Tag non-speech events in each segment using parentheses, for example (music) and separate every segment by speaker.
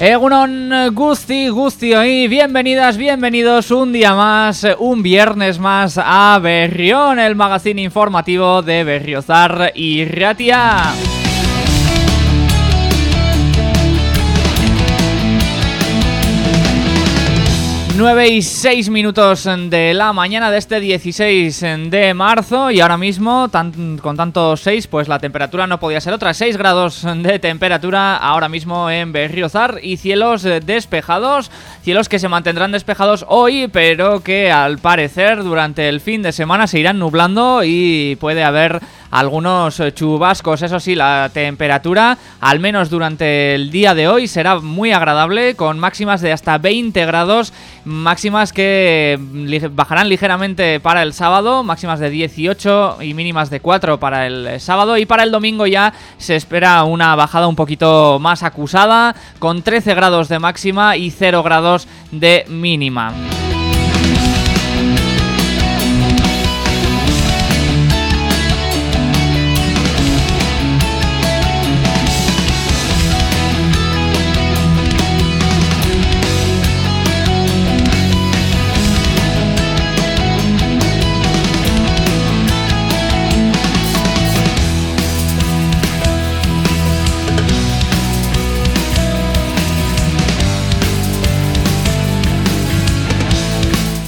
Speaker 1: Egunon Gusti, Gusti hoy, bienvenidas, bienvenidos un día más, un viernes más a Berrión, el magazine informativo de Berriozar y Ratia. 9 y 6 minutos de la mañana de este 16 de marzo y ahora mismo con tanto 6 pues la temperatura no podía ser otra, 6 grados de temperatura ahora mismo en Berriozar y cielos despejados, cielos que se mantendrán despejados hoy pero que al parecer durante el fin de semana se irán nublando y puede haber algunos eh, chubascos. Eso sí, la temperatura, al menos durante el día de hoy, será muy agradable, con máximas de hasta 20 grados, máximas que bajarán ligeramente para el sábado, máximas de 18 y mínimas de 4 para el sábado, y para el domingo ya se espera una bajada un poquito más acusada, con 13 grados de máxima y 0 grados de mínima.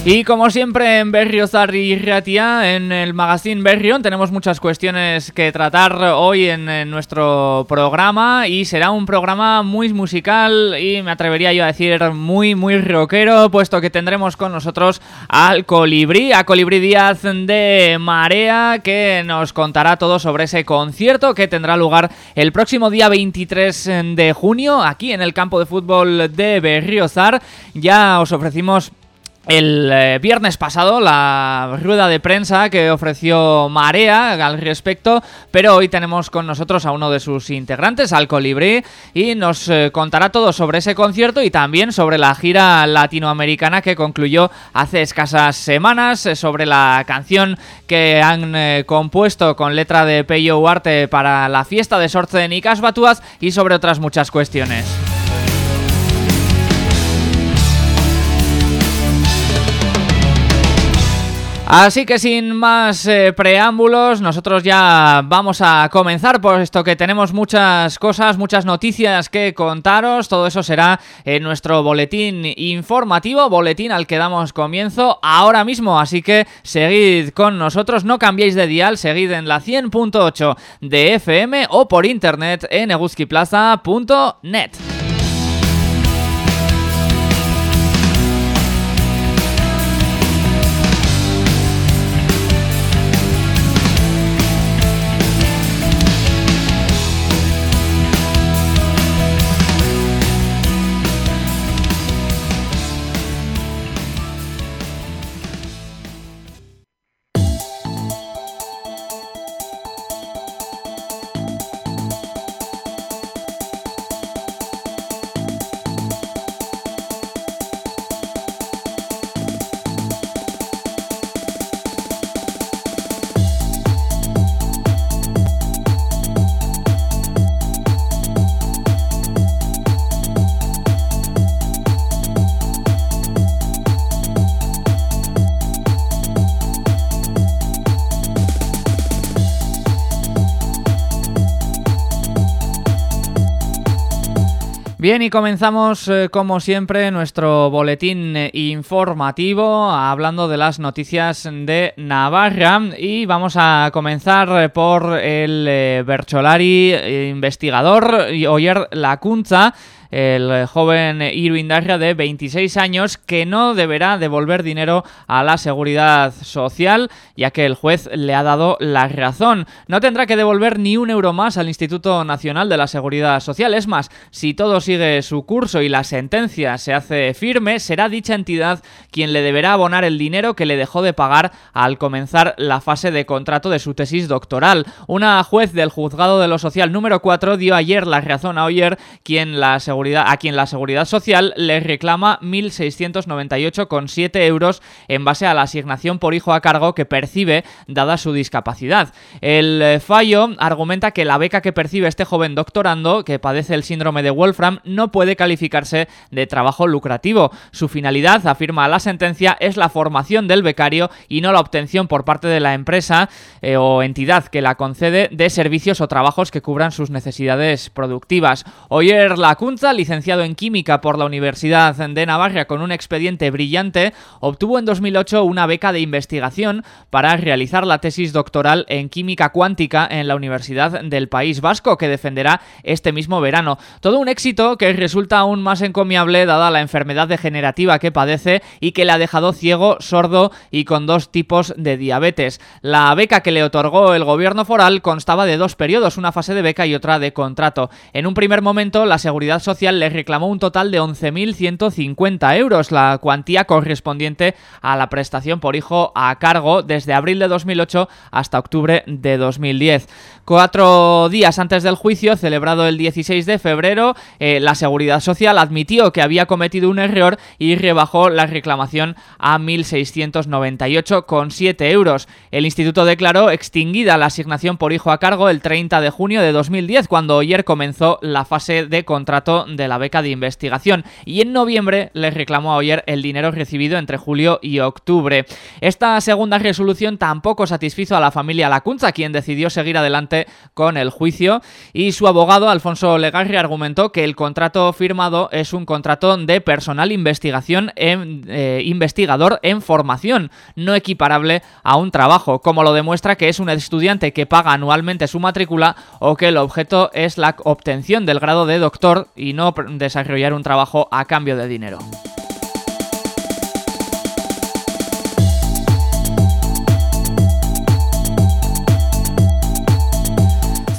Speaker 1: Y como siempre en Berriozar y Ratia, en el magazine Berrión, tenemos muchas cuestiones que tratar hoy en, nuestro programa y será un programa muy musical y me atrevería yo a decir muy muy rockero, puesto que tendremos con nosotros al Colibrí, a Colibrí Díaz de Marea, que nos contará todo sobre ese concierto que tendrá lugar el próximo día 23 de junio aquí en el campo de fútbol de Berriozar. Ya os ofrecimos el eh, viernes pasado la rueda de prensa que ofreció Marea al respecto, pero hoy tenemos con nosotros a uno de sus integrantes, al Colibrí, y nos eh, contará todo sobre ese concierto y también sobre la gira latinoamericana que concluyó hace escasas semanas, eh, sobre la canción que han compuesto con letra de Peyo Huarte para la fiesta de Sorte de Nicas Batuaz y sobre otras muchas cuestiones. Así que sin más eh, preámbulos, nosotros ya vamos a comenzar, puesto que tenemos muchas cosas, muchas noticias que contaros. Todo eso será en nuestro boletín informativo, boletín al que damos comienzo ahora mismo. Así que seguid con nosotros, no cambiéis de dial, seguid en la 100.8 de FM o por internet en eguskiplaza.net. Bien, y comenzamos eh, como siempre nuestro boletín eh, informativo hablando de las noticias de Navarra. Y vamos a comenzar eh, por el Bercholari investigador Oyer Lacunza el joven Irwin Darria de 26 años que no deberá devolver dinero a la seguridad social ya que el juez le ha dado la razón. No tendrá que devolver ni un euro más al Instituto Nacional de la Seguridad Social. Es más, si todo sigue su curso y la sentencia se hace firme, será dicha entidad quien le deberá abonar el dinero que le dejó de pagar al comenzar la fase de contrato de su tesis doctoral. Una juez del Juzgado de lo Social número 4 dio ayer la razón a Oyer, quien la seguridad a quien la Seguridad Social le reclama 1.698,7 euros en base a la asignación por hijo a cargo que percibe dada su discapacidad. El eh, fallo argumenta que la beca que percibe este joven doctorando, que padece el síndrome de Wolfram, no puede calificarse de trabajo lucrativo. Su finalidad, afirma la sentencia, es la formación del becario y no la obtención por parte de la empresa eh, o entidad que la concede de servicios o trabajos que cubran sus necesidades productivas. Oyer Lacunza, licenciado en Química por la Universidad de Navarra con un expediente brillante, obtuvo en 2008 una beca de investigación para realizar la tesis doctoral en Química Cuántica en la Universidad del País Vasco, que defenderá este mismo verano. Todo un éxito que resulta aún más encomiable dada la enfermedad degenerativa que padece y que le ha dejado ciego, sordo y con dos tipos de diabetes. La beca que le otorgó el gobierno foral constaba de dos periodos, una fase de beca y otra de contrato. En un primer momento, la Seguridad Social le reclamó un total de 11.150 euros, la cuantía correspondiente a la prestación por hijo a cargo desde abril de 2008 hasta octubre de 2010. Cuatro días antes del juicio, celebrado el 16 de febrero, eh, la Seguridad Social admitió que había cometido un error y rebajó la reclamación a 1.698,7 euros. El instituto declaró extinguida la asignación por hijo a cargo el 30 de junio de 2010, cuando ayer comenzó la fase de contrato de la beca de investigación, y en noviembre le reclamó a Oyer el dinero recibido entre julio y octubre. Esta segunda resolución tampoco satisfizo a la familia Lacunza, quien decidió seguir adelante con el juicio y su abogado Alfonso Legarri argumentó que el contrato firmado es un contrato de personal investigación en, eh, investigador en formación, no equiparable a un trabajo, como lo demuestra que es un estudiante que paga anualmente su matrícula o que el objeto es la obtención del grado de doctor no desarrollar un trabajo a cambio de dinero.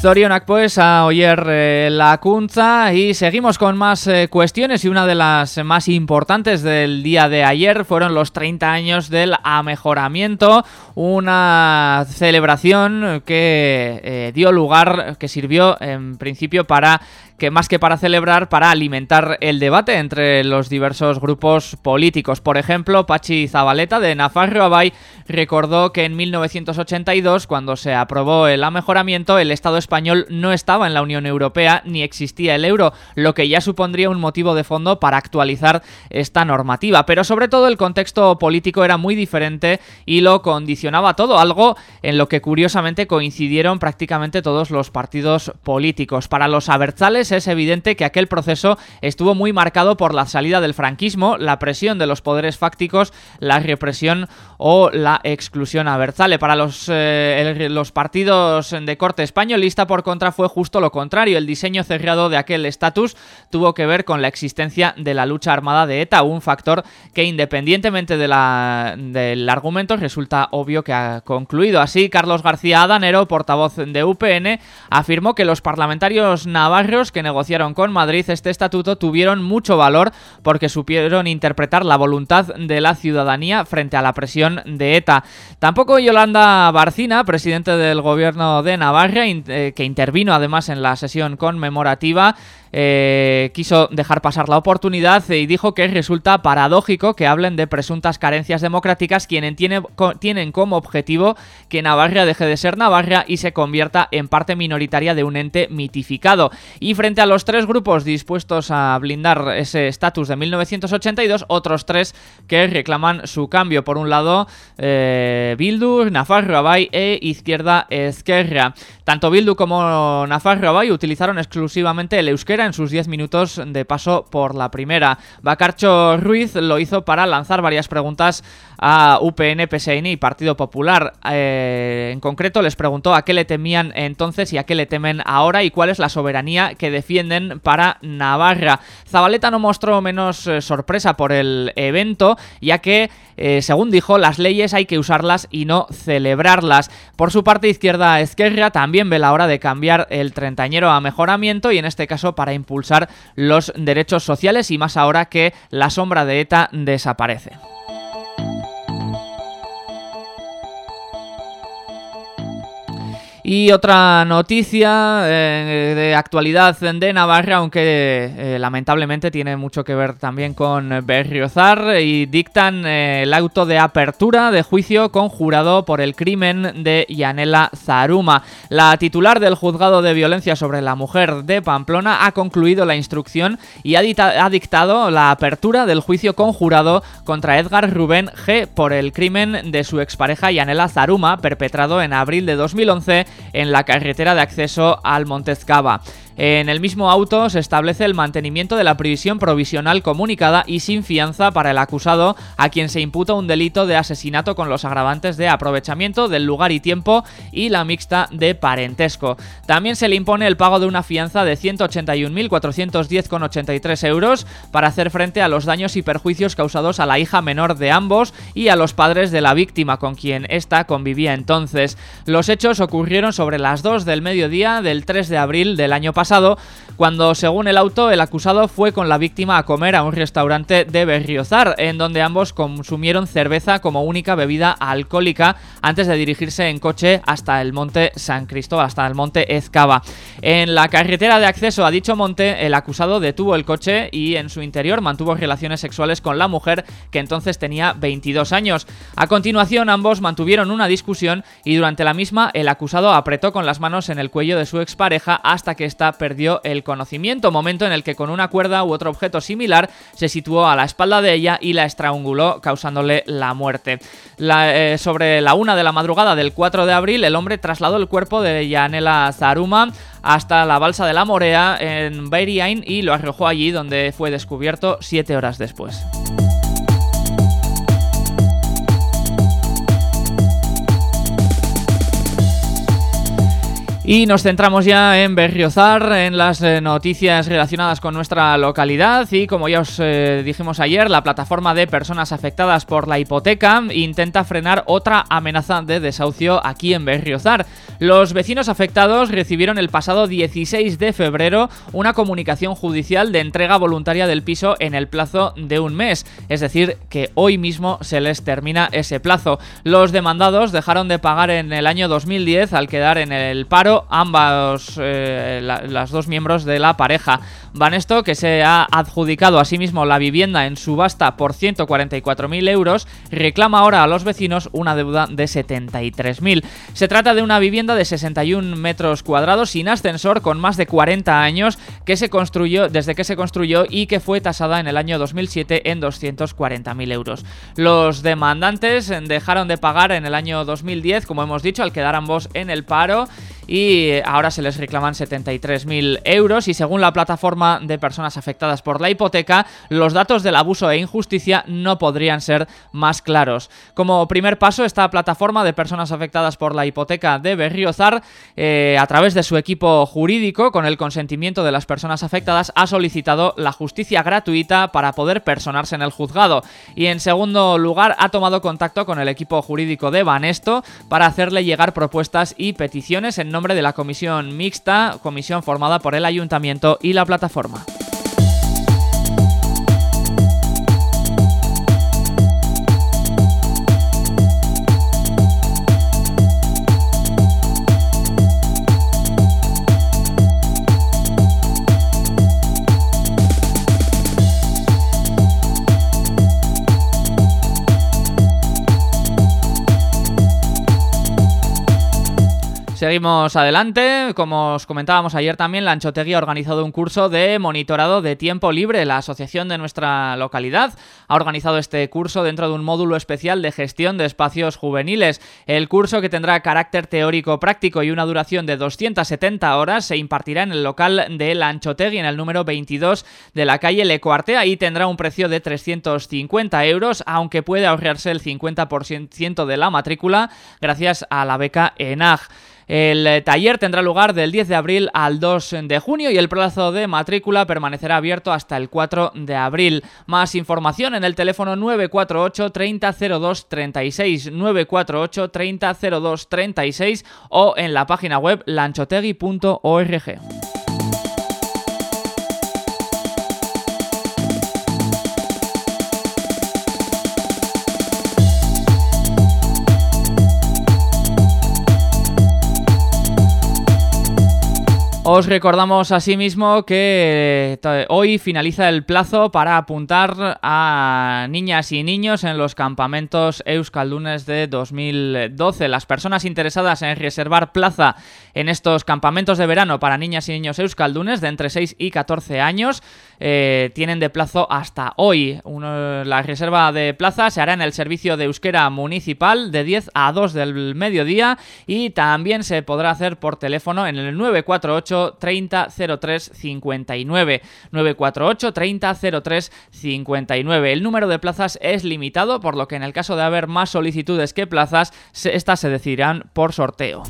Speaker 1: Zorionak pues a oír eh, la cunza y seguimos con más eh, cuestiones y una de las más importantes del día de ayer fueron los 30 años del amejoramiento, una celebración que eh, dio lugar, que sirvió en principio para que más que para celebrar, para alimentar el debate entre los diversos grupos políticos. Por ejemplo, Pachi Zabaleta de Nafarro Abay recordó que en 1982, cuando se aprobó el amejoramiento, el Estado español no estaba en la Unión Europea ni existía el euro, lo que ya supondría un motivo de fondo para actualizar esta normativa. Pero sobre todo el contexto político era muy diferente y lo condicionaba todo, algo en lo que curiosamente coincidieron prácticamente todos los partidos políticos. Para los abertzales es evidente que aquel proceso estuvo muy marcado por la salida del franquismo, la presión de los poderes fácticos, la represión o la exclusión a Berzale. Para los, eh, los partidos de corte españolista, por contra, fue justo lo contrario. El diseño cerrado de aquel estatus tuvo que ver con la existencia de la lucha armada de ETA, un factor que independientemente de la, del argumento resulta obvio que ha concluido. Así, Carlos García Adanero, portavoz de UPN, afirmó que los parlamentarios navarros que negociaron con Madrid este estatuto tuvieron mucho valor porque supieron interpretar la voluntad de la ciudadanía frente a la presión de ETA. Tampoco Yolanda Barcina, presidente del gobierno de Navarra, eh, que intervino además en la sesión conmemorativa, eh, quiso dejar pasar la oportunidad y dijo que resulta paradójico que hablen de presuntas carencias democráticas quienes tienen como objetivo que Navarra deje de ser Navarra y se convierta en parte minoritaria de un ente mitificado. Y frente a los tres grupos dispuestos a blindar ese estatus de 1982, otros tres que reclaman su cambio. Por un lado, eh, Bildu, Nafarro Abay e Izquierda Esquerra. Tanto Bildu como Nafarro Abay utilizaron exclusivamente el euskera en sus 10 minutos de paso por la primera. Bacarcho Ruiz lo hizo para lanzar varias preguntas a UPN, PSN y Partido Popular. Eh, en concreto les preguntó a qué le temían entonces y a qué le temen ahora y cuál es la soberanía que defienden para Navarra. Zabaleta no mostró menos eh, sorpresa por el evento, ya que, eh, según dijo, las leyes hay que usarlas y no celebrarlas. Por su parte, Izquierda Esquerra también ve la hora de cambiar el treintañero a mejoramiento y en este caso para impulsar los derechos sociales y más ahora que la sombra de ETA desaparece. Y otra noticia eh, de actualidad de Navarra, aunque eh, lamentablemente tiene mucho que ver también con Berriozar, y dictan eh, el auto de apertura de juicio conjurado por el crimen de Yanela Zaruma. La titular del juzgado de violencia sobre la mujer de Pamplona ha concluido la instrucción y ha, ha dictado la apertura del juicio conjurado contra Edgar Rubén G por el crimen de su expareja Yanela Zaruma, perpetrado en abril de 2011 en la carretera de acceso al Montezcaba. En el mismo auto se establece el mantenimiento de la previsión provisional comunicada y sin fianza para el acusado a quien se imputa un delito de asesinato con los agravantes de aprovechamiento del lugar y tiempo y la mixta de parentesco. También se le impone el pago de una fianza de 181.410,83 euros para hacer frente a los daños y perjuicios causados a la hija menor de ambos y a los padres de la víctima con quien ésta convivía entonces. Los hechos ocurrieron sobre las 2 del mediodía del 3 de abril del año pasado cuando según el auto el acusado fue con la víctima a comer a un restaurante de Berriozar, en donde ambos consumieron cerveza como única bebida alcohólica antes de dirigirse en coche hasta el monte San Cristóbal, hasta el monte Ezcaba. En la carretera de acceso a dicho monte, el acusado detuvo el coche y en su interior mantuvo relaciones sexuales con la mujer que entonces tenía 22 años. A continuación, ambos mantuvieron una discusión y durante la misma el acusado apretó con las manos en el cuello de su expareja hasta que perdió el conocimiento, momento en el que con una cuerda u otro objeto similar se situó a la espalda de ella y la estranguló causándole la muerte. Eh, sobre la una de la madrugada del 4 de abril, el hombre trasladó el cuerpo de Yanela Zaruma hasta la balsa de la Morea en Beiriain y lo arrojó allí donde fue descubierto siete horas después. Y nos centramos ya en Berriozar, en las eh, noticias relacionadas con nuestra localidad y como ya os eh, dijimos ayer, la plataforma de personas afectadas por la hipoteca intenta frenar otra amenaza de desahucio aquí en Berriozar. Los vecinos afectados recibieron el pasado 16 de febrero una comunicación judicial de entrega voluntaria del piso en el plazo de un mes, es decir, que hoy mismo se les termina ese plazo. Los demandados dejaron de pagar en el año 2010 al quedar en el paro ambos, eh, las dos miembros de la pareja. Vanesto, que se ha adjudicado a sí mismo la vivienda en subasta por 144.000 euros, reclama ahora a los vecinos una deuda de 73.000. Se trata de una vivienda de 61 metros cuadrados sin ascensor con más de 40 años que se construyó desde que se construyó y que fue tasada en el año 2007 en 240.000 euros. Los demandantes dejaron de pagar en el año 2010, como hemos dicho, al quedar ambos en el paro y ahora se les reclaman 73.000 euros y según la plataforma de personas afectadas por la hipoteca, los datos del abuso e injusticia no podrían ser más claros. Como primer paso, esta plataforma de personas afectadas por la hipoteca de Berriozar, eh, a través de su equipo jurídico, con el consentimiento de las personas afectadas, ha solicitado la justicia gratuita para poder personarse en el juzgado. Y en segundo lugar, ha tomado contacto con el equipo jurídico de Banesto para hacerle llegar propuestas y peticiones en nombre de la comisión mixta, comisión formada por el ayuntamiento y la plataforma. Seguimos adelante. Como os comentábamos ayer también, la Anchotegui ha organizado un curso de monitorado de tiempo libre. La asociación de nuestra localidad ha organizado este curso dentro de un módulo especial de gestión de espacios juveniles. El curso, que tendrá carácter teórico práctico y una duración de 270 horas, se impartirá en el local de la Anchotegui, en el número 22 de la calle Lecuartea y tendrá un precio de 350 euros, aunque puede ahorrarse el 50% de la matrícula gracias a la beca ENAG. El eh, taller tendrá lugar del 10 de abril al 2 de junio y el plazo de matrícula permanecerá abierto hasta el 4 de abril. Más información en el teléfono 948 3002 36 948 3002 36 o en la página web lanchotegui.org. Os recordamos asimismo que eh, hoy finaliza el plazo para apuntar a niñas y niños en los campamentos Euskaldunes de 2012. Las personas interesadas en reservar plaza en estos campamentos de verano para niñas y niños Euskaldunes de entre 6 y 14 años eh, tienen de plazo hasta hoy. la reserva de plaza se hará en el servicio de euskera municipal de 10 a 2 del mediodía y también se podrá hacer por teléfono en el 948 30 03 59. 948 30 03 59. El número de plazas es limitado, por lo que en el caso de haber más solicitudes que plazas, estas se decidirán por sorteo.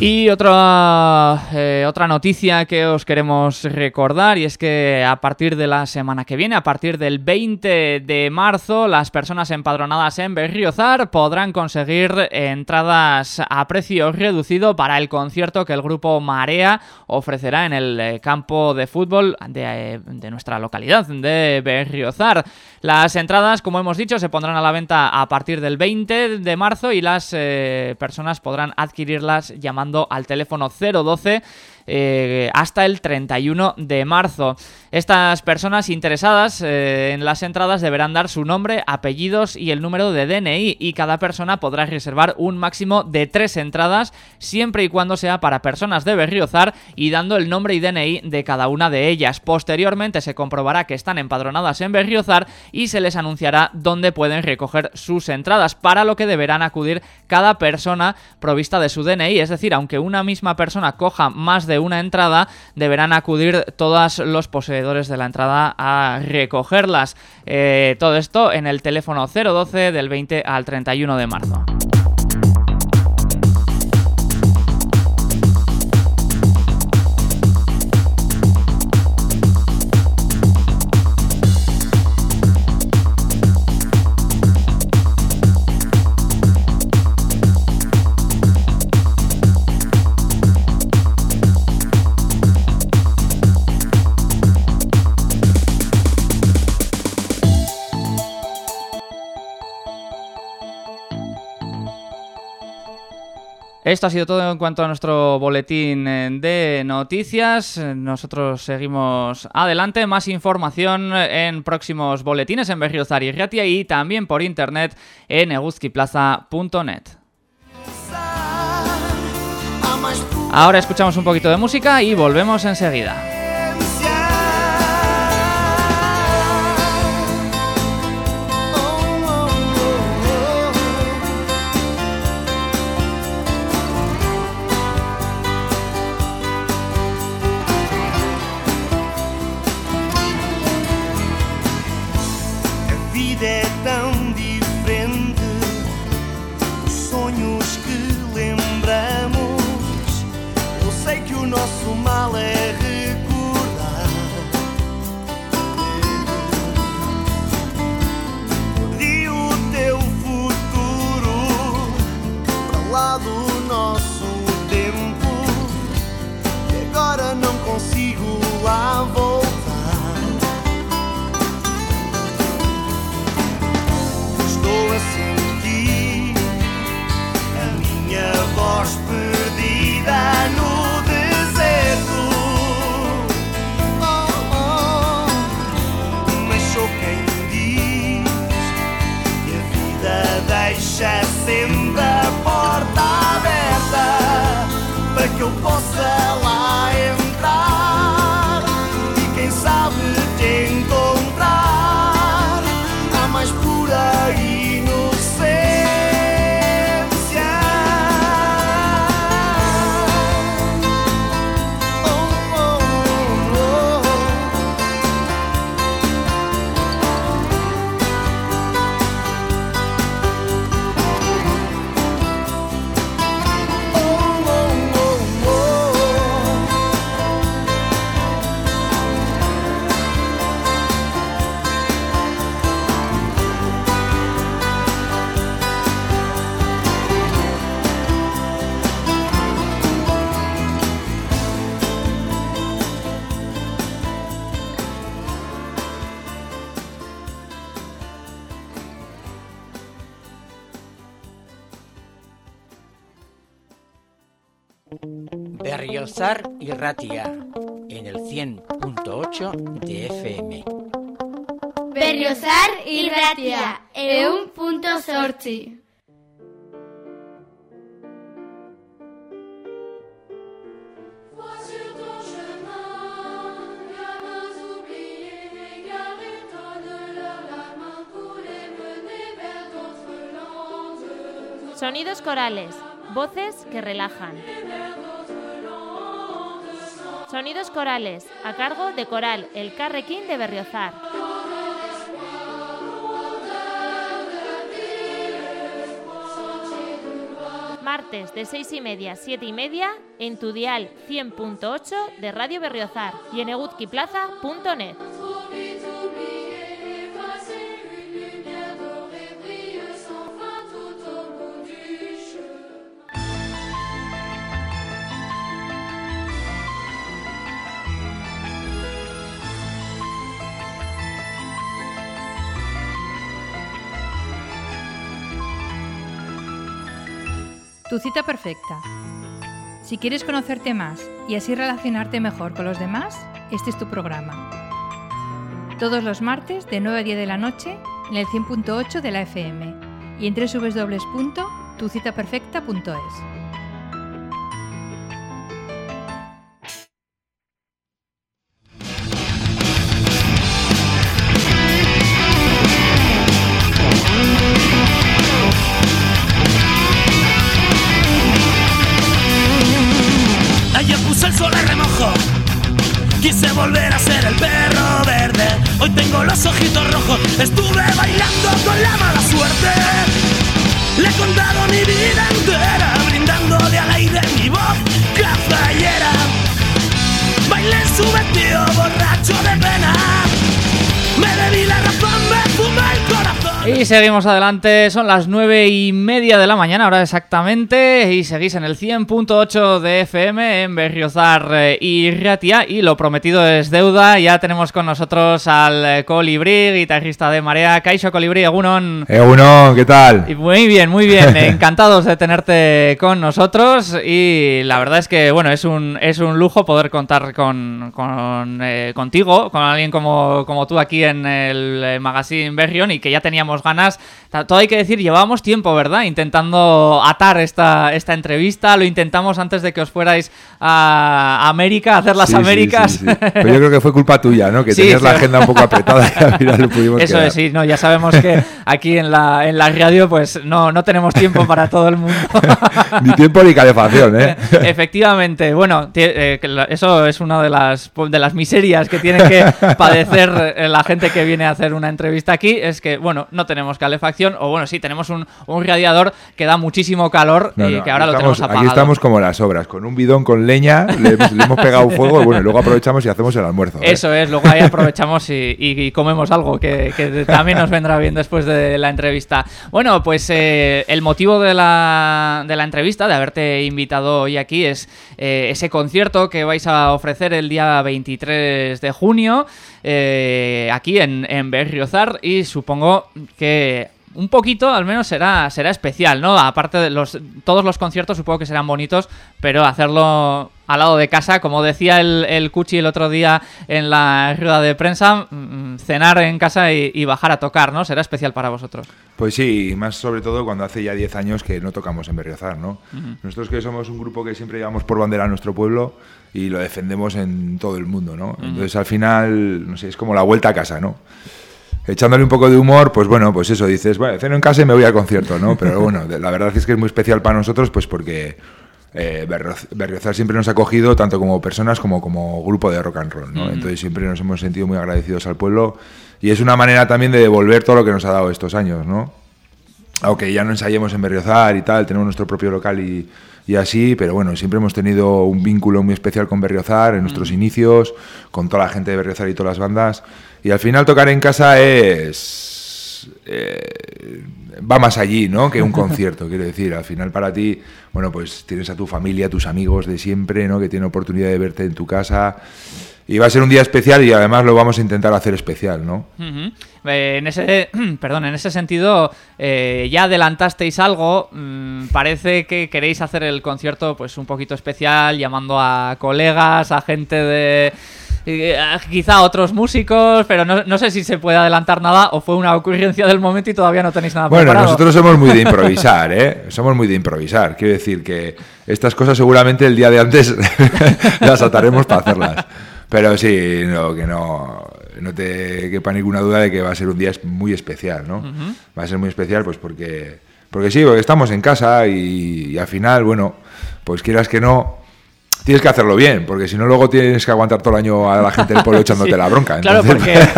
Speaker 1: Y otra, eh, otra noticia que os queremos recordar y es que a partir de la semana que viene, a partir del 20 de marzo, las personas empadronadas en Berriozar podrán conseguir entradas a precio reducido para el concierto que el grupo Marea ofrecerá en el eh, campo de fútbol de, eh, de nuestra localidad de Berriozar. Las entradas, como hemos dicho, se pondrán a la venta a partir del 20 de marzo y las personas podrán adquirirlas llamando al teléfono 012 eh, hasta el 31 de marzo. Estas personas interesadas eh, en las entradas deberán dar su nombre, apellidos y el número de DNI y cada persona podrá reservar un máximo de tres entradas siempre y cuando sea para personas de Berriozar y dando el nombre y DNI de cada una de ellas. Posteriormente se comprobará que están empadronadas en Berriozar y se les anunciará dónde pueden recoger sus entradas, para lo que deberán acudir cada persona provista de su DNI, es decir, aunque una misma persona coja más de una entrada, deberán acudir todos los poseedores de la entrada a recogerlas. Eh, todo esto en el teléfono 012 del 20 al 31 de marzo. Esto ha sido todo en cuanto a nuestro boletín eh, de noticias. Nosotros seguimos adelante. Más información en próximos boletines en Berriozar y y también por internet en eguzquiplaza.net. Ahora escuchamos un poquito de música y volvemos enseguida.
Speaker 2: Ratia en el 100.8 de FM.
Speaker 3: Berriozar y Ratia en un punto sorti.
Speaker 4: Sonidos corales, voces que relajan. Sonidos corales, a cargo de Coral El Carrequín de Berriozar. Martes de 6 y media a 7 y media en tu dial 100.8 de Radio Berriozar y en egutkiplaza.net.
Speaker 5: Tu cita perfecta. Si quieres conocerte más y así relacionarte mejor con los demás, este es tu programa. Todos los martes de 9 a 10 de la noche en el 100.8 de la FM y en www.tucitaperfecta.es.
Speaker 1: seguimos adelante, son las nueve y media de la mañana, ahora exactamente, y seguís en el 100.8 de FM en Berriozar eh, y Ratia, y lo prometido es deuda, ya tenemos con nosotros al eh, Colibrí, guitarrista de Marea, Kaisho Colibrí, Egunon.
Speaker 6: Egunon, ¿qué tal?
Speaker 1: Muy bien, muy bien, (laughs) encantados de tenerte con nosotros y la verdad es que, bueno, es un, es un lujo poder contar con, con, eh, contigo, con alguien como, como tú aquí en el Magazine Berrión y que ya teníamos ganas, Ta- todo hay que decir, llevábamos tiempo, ¿verdad? Intentando atar esta, esta entrevista, lo intentamos antes de que os fuerais a América, a hacer las
Speaker 6: Sí,
Speaker 1: Américas.
Speaker 6: sí, sí. Pero yo creo que fue culpa tuya, ¿no? Que tenías la agenda un poco apretada y al final lo pudimos
Speaker 1: Eso
Speaker 6: quedar.
Speaker 1: es, sí, no, ya sabemos que aquí en la, en la radio pues no, no tenemos tiempo para todo el mundo. (laughs)
Speaker 6: Ni tiempo ni calefacción, ¿eh? (laughs)
Speaker 1: Efectivamente, bueno, eh, eso es una de las, de las miserias que tiene que padecer eh, la gente que viene a hacer una entrevista aquí, es que, bueno, no tenemos calefacción, o bueno, sí, tenemos un, un radiador que da muchísimo calor
Speaker 6: No,
Speaker 1: y que ahora lo tenemos apagado.
Speaker 6: Aquí estamos como las obras, con un bidón con leña, le, hemos- le hemos pegado fuego y bueno, luego aprovechamos y hacemos el almuerzo. ¿eh?
Speaker 1: Eso es, luego ahí aprovechamos y, y- y comemos algo que, que también nos vendrá bien después de la entrevista. Bueno, pues eh, el motivo de la, de la entrevista, de haberte invitado hoy aquí, es eh, ese concierto que vais a ofrecer el día 23 de junio eh, aquí en, en Berriozar y supongo que un poquito al menos será será especial, ¿no? Aparte de los todos los conciertos supongo que serán bonitos, pero hacerlo al lado de casa, como decía el, el Cuchi el otro día en la rueda de prensa, mm, cenar en casa y, y bajar a tocar, ¿no? Será especial para vosotros.
Speaker 6: Pues sí, y más sobre todo cuando hace ya 10 años que no tocamos en Berriozar, ¿no? Nosotros que somos un grupo que siempre llevamos por bandera a nuestro pueblo y lo defendemos en todo el mundo, ¿no? Entonces al final, no sé, es como la vuelta a casa, ¿no? Echándole un poco de humor, pues bueno, pues eso, dices, bueno, ceno en casa y me voy al concierto, ¿no? Pero (laughs) bueno, la verdad es que es muy especial para nosotros, pues porque eh, Berriozar siempre nos ha acogido tanto como personas como como grupo de rock and roll, ¿no? Entonces siempre nos hemos sentido muy agradecidos al pueblo y es una manera también de devolver todo lo que nos ha dado estos años, ¿no? aunque ya no ensayemos en Berriozar y tal, tenemos nuestro propio local y, y así, pero bueno, siempre hemos tenido un vínculo muy especial con Berriozar en nuestros inicios, con toda la gente de Berriozar y todas las bandas, y al final tocar en casa es... eh, va más allí, ¿no? Que un (laughs) concierto, quiero decir, al final para ti, bueno, pues tienes a tu familia, tus amigos de siempre, ¿no? Que tienen oportunidad de verte en tu casa y va a ser un día especial y además lo vamos a intentar hacer especial, ¿no?
Speaker 1: Eh, en ese, (clears throat) perdón, en ese sentido, eh, ya adelantasteis algo. mm, parece que queréis hacer el concierto, pues un poquito especial, llamando a colegas, a gente de, eh, quizá otros músicos, pero no, no sé si se puede adelantar nada o fue una ocurrencia del momento y todavía no tenéis nada
Speaker 6: Bueno,
Speaker 1: preparado.
Speaker 6: nosotros somos muy de (laughs) improvisar, ¿eh? Somos muy de improvisar. Quiero decir que estas cosas seguramente el día de antes (laughs) las ataremos para hacerlas. Pero sí, no, que no, no te quepa ninguna duda de que va a ser un día muy especial, ¿no? Va a ser muy especial, pues porque, porque sí, porque estamos en casa y, y al final, bueno, pues quieras que no, tienes que hacerlo bien, porque si no luego tienes que aguantar todo el año a la gente del pueblo (laughs) echándote
Speaker 1: Sí,
Speaker 6: la bronca.
Speaker 1: Claro, porque (laughs)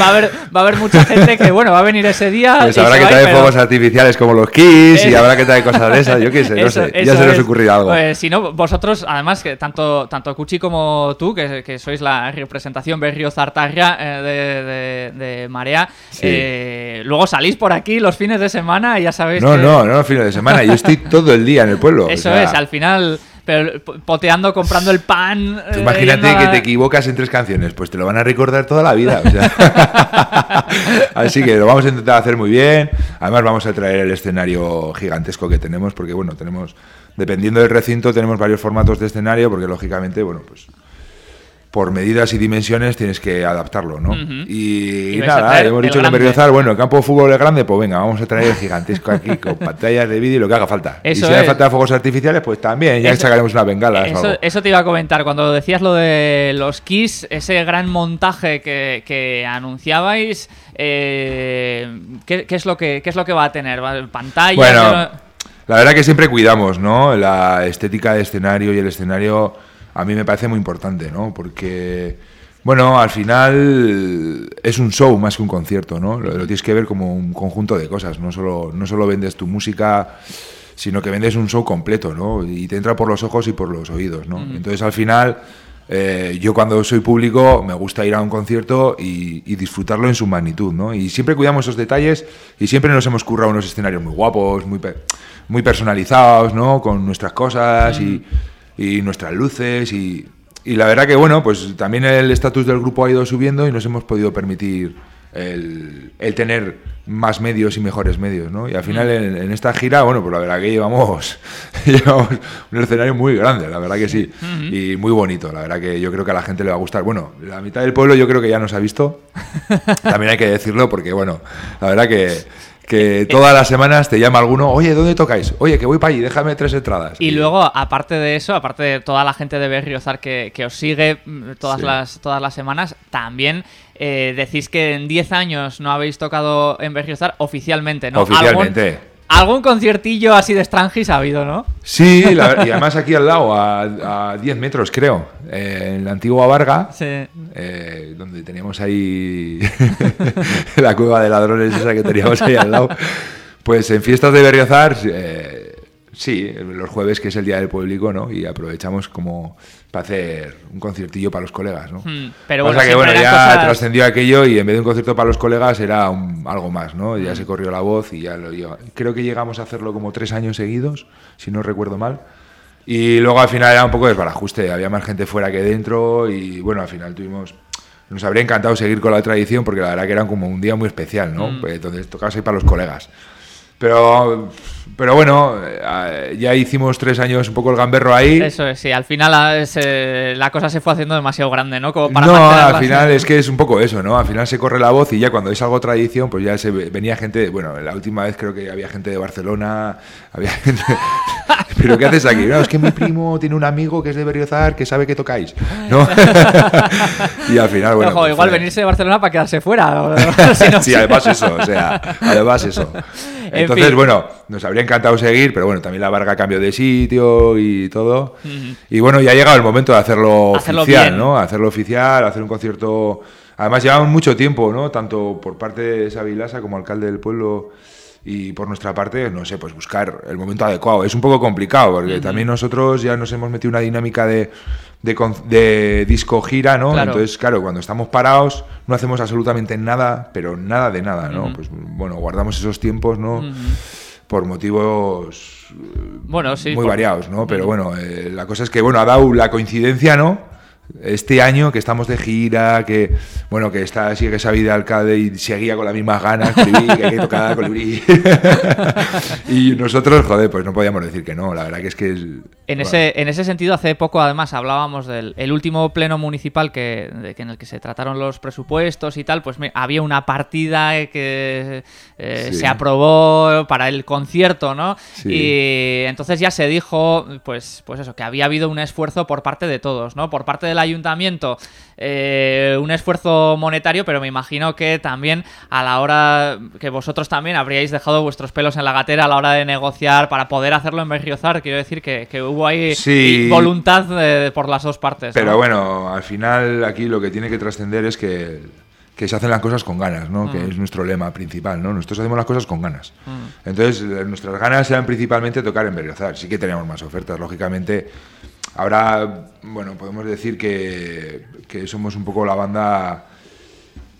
Speaker 1: va, a haber, va a haber mucha gente que, bueno, va a venir ese día.
Speaker 6: Pues
Speaker 1: y
Speaker 6: habrá que traer
Speaker 1: pero-
Speaker 6: fuegos artificiales como los Kiss y
Speaker 1: Eh,
Speaker 6: habrá que traer cosas de esas, yo qué sé, no
Speaker 1: Eso-
Speaker 6: sé.
Speaker 1: eso
Speaker 6: Ya se nos ocurrirá algo.
Speaker 1: Pues, si no, vosotros, además, que tanto, tanto Cuchi como tú, que, que sois la representación Berrio Zartarria eh, de, de- de Marea,
Speaker 6: Sí.
Speaker 1: eh, luego salís por aquí los fines de semana y ya sabéis
Speaker 6: no,
Speaker 1: que...
Speaker 6: no, no, fines de semana. Yo estoy (laughs) todo el día en el pueblo. o
Speaker 1: Eso
Speaker 6: sea,
Speaker 1: es, al final, pero po- poteando, comprando el pan...
Speaker 6: tú
Speaker 1: eh,
Speaker 6: imagínate que te equivocas en tres canciones, pues te lo van a recordar toda la vida. o sea. (laughs) Así que lo vamos a intentar hacer muy bien. Además, vamos a traer el escenario gigantesco que tenemos, porque bueno, tenemos, dependiendo del recinto, tenemos varios formatos de escenario, porque lógicamente, bueno, pues por medidas y dimensiones tienes que adaptarlo, ¿no? Y, nada, hemos dicho que. Berriozar, bueno, el campo de fútbol es grande, pues venga, vamos a traer el gigantesco aquí con (laughs) pantallas de vídeo y lo que haga falta.
Speaker 1: Eso
Speaker 6: y si hace
Speaker 1: es.
Speaker 6: falta fuegos artificiales, pues también, ya
Speaker 1: Eso-
Speaker 6: sacaremos una bengala.
Speaker 1: Eso, eso te iba a comentar, cuando decías lo de los Kiss, ese gran montaje que, que anunciabais, eh, ¿qué, qué es lo que, ¿qué es lo que va a tener? ¿Va- ¿Pantalla?
Speaker 6: Bueno, la verdad que siempre cuidamos, ¿no? La estética de escenario y el escenario a mí me parece muy importante, ¿no? Porque, bueno, al final es un show más que un concierto, ¿no? Lo, lo tienes que ver como un conjunto de cosas, no solo, no solo vendes tu música, sino que vendes un show completo, ¿no? Y te entra por los ojos y por los oídos, ¿no? Entonces al final... eh, yo cuando soy público me gusta ir a un concierto y, y disfrutarlo en su magnitud, ¿no? Y siempre cuidamos esos detalles y siempre nos hemos currado unos escenarios muy guapos, muy, pe- muy personalizados, ¿no? Con nuestras cosas y, y nuestras luces y, y la verdad que, bueno, pues también el estatus del grupo ha ido subiendo y nos hemos podido permitir el, el tener más medios y mejores medios, ¿no? Y al final en, en esta gira, bueno, pues la verdad que llevamos, (laughs) llevamos un escenario muy grande, la verdad que sí, y muy bonito, la verdad que yo creo que a la gente le va a gustar. Bueno, la mitad del pueblo yo creo que ya nos ha visto, (laughs) también hay que decirlo porque, bueno, la verdad que... Que todas las semanas te llama alguno, oye, ¿dónde tocáis? Oye, que voy para allí, déjame tres entradas.
Speaker 1: Y luego, aparte de eso, aparte de toda la gente de Berriozar que, que os sigue mm, todas,
Speaker 6: Sí.
Speaker 1: las, todas las semanas, también eh, decís que en 10 años no habéis tocado en Berriozar oficialmente, ¿no?
Speaker 6: Oficialmente.
Speaker 1: ¿Algún, conciertillo así de Strangis ha habido, ¿no?
Speaker 6: Sí, la- y además aquí al lado, a, a 10 metros creo, eh, en la antigua Varga,
Speaker 1: Sí.
Speaker 6: eh, donde teníamos ahí (laughs) la cueva de ladrones esa que teníamos ahí al lado, pues en fiestas de Berriozar, eh, sí, los jueves que es el día del público, ¿no? Y aprovechamos como para hacer un conciertillo para los colegas, ¿no?
Speaker 1: Hmm, pero
Speaker 6: Pasa
Speaker 1: bueno,
Speaker 6: que bueno, ya
Speaker 1: cosas-
Speaker 6: trascendió aquello y en vez de un concierto para los colegas era un- algo más, ¿no?
Speaker 1: Hmm.
Speaker 6: Ya se corrió la voz y ya lo lleva. Creo que llegamos a hacerlo como tres años seguidos, si no recuerdo mal. Y luego al final era un poco desbarajuste, había más gente fuera que dentro y bueno, al final tuvimos... Nos habría encantado seguir con la tradición porque la verdad que era como un día muy especial, ¿no?
Speaker 1: Mm.
Speaker 6: Donde tocabas ahí para los colegas. Pero, pero bueno, eh, ya hicimos tres años un poco el gamberro ahí.
Speaker 1: Eso es, sí, al final ah, se- la cosa se fue haciendo demasiado grande, ¿no? Como para
Speaker 6: no, al final
Speaker 1: así.
Speaker 6: es que es un poco eso, ¿no? Al final se corre la voz y ya cuando es algo tradición, pues ya se ve- venía gente, bueno, la última vez creo que había gente de Barcelona, había (laughs) gente... (laughs) ¿Pero qué haces aquí? No, es que mi primo tiene un amigo que es de Berriozar que sabe que tocáis, ¿no? (laughs) y al final, bueno...
Speaker 1: Ojo,
Speaker 6: pues
Speaker 1: igual
Speaker 6: fue-
Speaker 1: venirse de Barcelona para quedarse fuera. o- (laughs) si no-
Speaker 6: sí, además eso, o sea, además eso.
Speaker 1: En
Speaker 6: Entonces,
Speaker 1: fin.
Speaker 6: bueno, nos habría encantado seguir, pero bueno, también la Varga cambió de sitio y todo. Y bueno, ya ha llegado el momento de hacerlo,
Speaker 1: Hacerlo
Speaker 6: oficial,
Speaker 1: bien.
Speaker 6: ¿no? Hacerlo oficial, hacer un concierto. Además, llevamos mucho tiempo, ¿no? Tanto por parte de Sabilasa como alcalde del pueblo y por nuestra parte, no sé, pues buscar el momento adecuado. Es un poco complicado, porque también nosotros ya nos hemos metido una dinámica de, de, de disco gira, ¿no?
Speaker 1: Claro.
Speaker 6: Entonces, claro, cuando estamos parados no hacemos absolutamente nada, pero nada de nada, ¿no? Pues bueno, guardamos esos tiempos, ¿no? Por motivos
Speaker 1: Bueno, sí.
Speaker 6: muy
Speaker 1: por-
Speaker 6: variados, ¿no? Pero bueno, eh, la cosa es que, bueno, ha dado la coincidencia, ¿no? Este año que estamos de gira, que bueno, que está sigue esa vida alcalde y seguía con las mismas ganas, colibrí, que hay que tocar colibrí. (laughs) y nosotros, joder, pues no podíamos decir que no, la verdad que es que es,
Speaker 1: En
Speaker 6: bueno,
Speaker 1: ese, en ese sentido, hace poco además hablábamos del el último pleno municipal que, de- que en el que se trataron los presupuestos y tal, pues me- había una partida que eh,
Speaker 6: Sí.
Speaker 1: se aprobó para el concierto, ¿no?
Speaker 6: Sí.
Speaker 1: Y entonces ya se dijo, pues, pues eso, que había habido un esfuerzo por parte de todos, ¿no? Por parte del ayuntamiento, eh, un esfuerzo monetario, pero me imagino que también a la hora que vosotros también habríais dejado vuestros pelos en la gatera a la hora de negociar para poder hacerlo en Berriozar. Quiero decir que, que hubo ahí
Speaker 6: Sí.
Speaker 1: voluntad eh, por las dos partes. ¿no?
Speaker 6: Pero bueno, al final aquí lo que tiene que trascender es que, que se hacen las cosas con ganas, ¿no?
Speaker 1: Mm.
Speaker 6: Que es nuestro lema principal, ¿no? Nosotros hacemos las cosas con ganas. Entonces, eh, nuestras ganas eran principalmente tocar en Berriozar. Sí que teníamos más ofertas, lógicamente. Ahora, bueno, podemos decir que, que somos un poco la banda...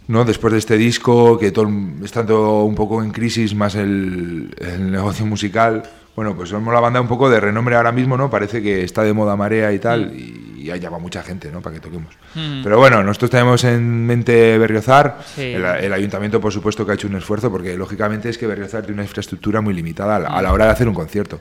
Speaker 6: ¿no? Después de este disco, que todo, el- estando un poco en crisis más el, el negocio musical, bueno, pues somos la banda un poco de renombre ahora mismo, ¿no? Parece que está de moda marea y tal, y, y ha llamado mucha gente, ¿no? Para que toquemos.
Speaker 1: Mm.
Speaker 6: Pero bueno, nosotros tenemos en mente Berriozar,
Speaker 1: Sí.
Speaker 6: el, el ayuntamiento por supuesto que ha hecho un esfuerzo, porque lógicamente es que Berriozar tiene una infraestructura muy limitada a la, a la hora de hacer un concierto.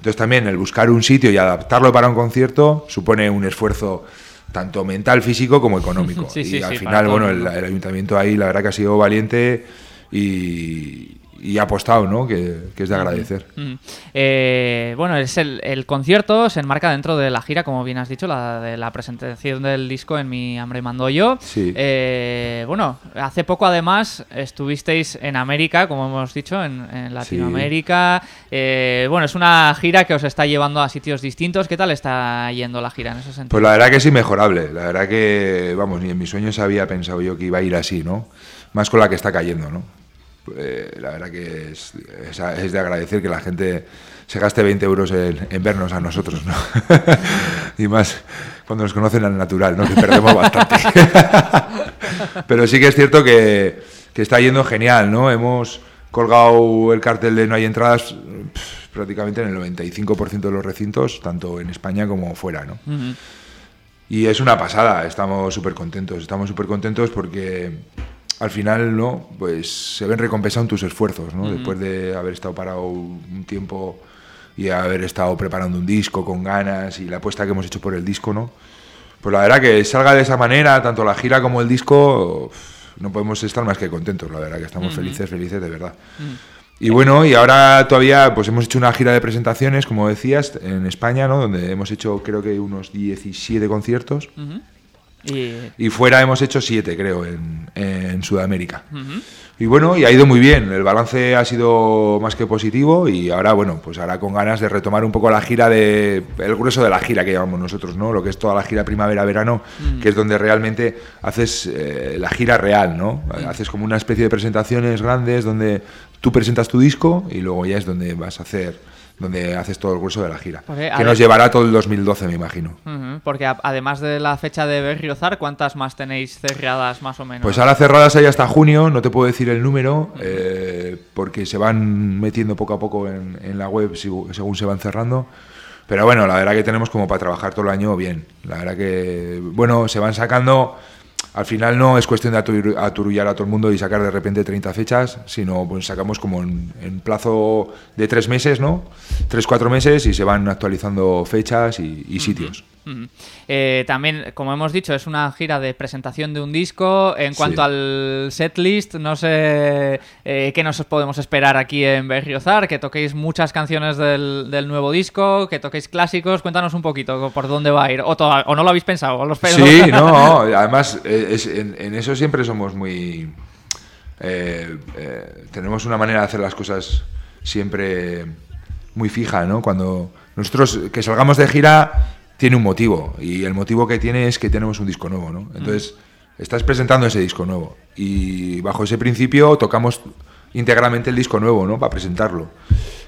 Speaker 6: Entonces también el buscar un sitio y adaptarlo para un concierto supone un esfuerzo tanto mental, físico como económico. (laughs)
Speaker 1: Sí, sí,
Speaker 6: y al
Speaker 1: sí, para
Speaker 6: final, bueno, el ayuntamiento ahí la verdad que ha sido valiente y, y ha apostado, ¿no? Que, que es de agradecer.
Speaker 1: Mm. Eh, bueno, es el, el concierto se enmarca dentro de la gira, como bien has dicho, la de la presentación del disco en Mi Hambre Mando Yo.
Speaker 6: Sí.
Speaker 1: Eh, bueno, hace poco además estuvisteis en América, como hemos dicho, en, en Latinoamérica. Eh, bueno, es una gira que os está llevando a sitios distintos. ¿Qué tal está yendo la gira en ese sentido?
Speaker 6: Pues la verdad que es inmejorable. La verdad que, vamos, ni en mis sueños había pensado yo que iba a ir así, ¿no? Más con la que está cayendo, ¿no? Eh, la verdad que es, es, es de agradecer que la gente se gaste 20 euros en, en vernos a nosotros, ¿no? (laughs) y más cuando nos conocen al natural, ¿no? Que perdemos bastante. (laughs) Pero sí que es cierto que, que está yendo genial, ¿no? Hemos colgado el cartel de No hay entradas pff, prácticamente en el 95% de los recintos, tanto en España como fuera, ¿no? Y es una pasada, estamos súper contentos, estamos súper contentos porque al final, ¿no? Pues se ven recompensados tus esfuerzos, ¿no? Después de haber estado parado un tiempo y haber estado preparando un disco con ganas y la apuesta que hemos hecho por el disco, ¿no? Pues la verdad que salga de esa manera, tanto la gira como el disco, no podemos estar más que contentos, la verdad que estamos felices, felices de verdad. Y bueno, y ahora todavía pues hemos hecho una gira de presentaciones, como decías, en España, ¿no? Donde hemos hecho creo que unos 17 conciertos.
Speaker 1: Y,
Speaker 6: Y fuera hemos hecho 7, creo, en, en Sudamérica. Y bueno, y ha ido muy bien. El balance ha sido más que positivo y ahora, bueno, pues ahora con ganas de retomar un poco la gira de. el grueso de la gira que llamamos nosotros, ¿no? Lo que es toda la gira primavera-verano, que es donde realmente haces eh, la gira real, ¿no? Haces como una especie de presentaciones grandes donde tú presentas tu disco y luego ya es donde vas a hacer. Donde haces todo el grueso de la gira.
Speaker 1: Porque,
Speaker 6: que nos llevará todo el 2012, me imagino.
Speaker 1: Porque a- además de la fecha de Berriozar, ¿cuántas más tenéis cerradas más o menos?
Speaker 6: Pues ahora cerradas hay hasta junio, no te puedo decir el número, eh, porque se van metiendo poco a poco en, en la web según se van cerrando. Pero bueno, la verdad que tenemos como para trabajar todo el año bien. La verdad que, bueno, se van sacando. Al final no es cuestión de atur- aturullar a todo el mundo y sacar de repente 30 fechas, sino pues sacamos como en, en plazo de tres meses, ¿no? Tres, cuatro meses y se van actualizando fechas y, y sitios.
Speaker 1: Eh, también, como hemos dicho, es una gira de presentación de un disco. En cuanto
Speaker 6: Sí.
Speaker 1: al setlist, no sé eh, qué nos podemos esperar aquí en Berriozar, que toquéis muchas canciones del, del nuevo disco, que toquéis clásicos. Cuéntanos un poquito por dónde va a ir. O, no lo habéis pensado, o los.
Speaker 6: Sí, no, (laughs) además eh, es- en, en eso siempre somos muy... eh, tenemos una manera de hacer las cosas siempre muy fija, ¿no? Cuando nosotros que salgamos de gira tiene un motivo y el motivo que tiene es que tenemos un disco nuevo, ¿no? Entonces estás presentando ese disco nuevo y bajo ese principio tocamos íntegramente el disco nuevo, ¿no? Para presentarlo.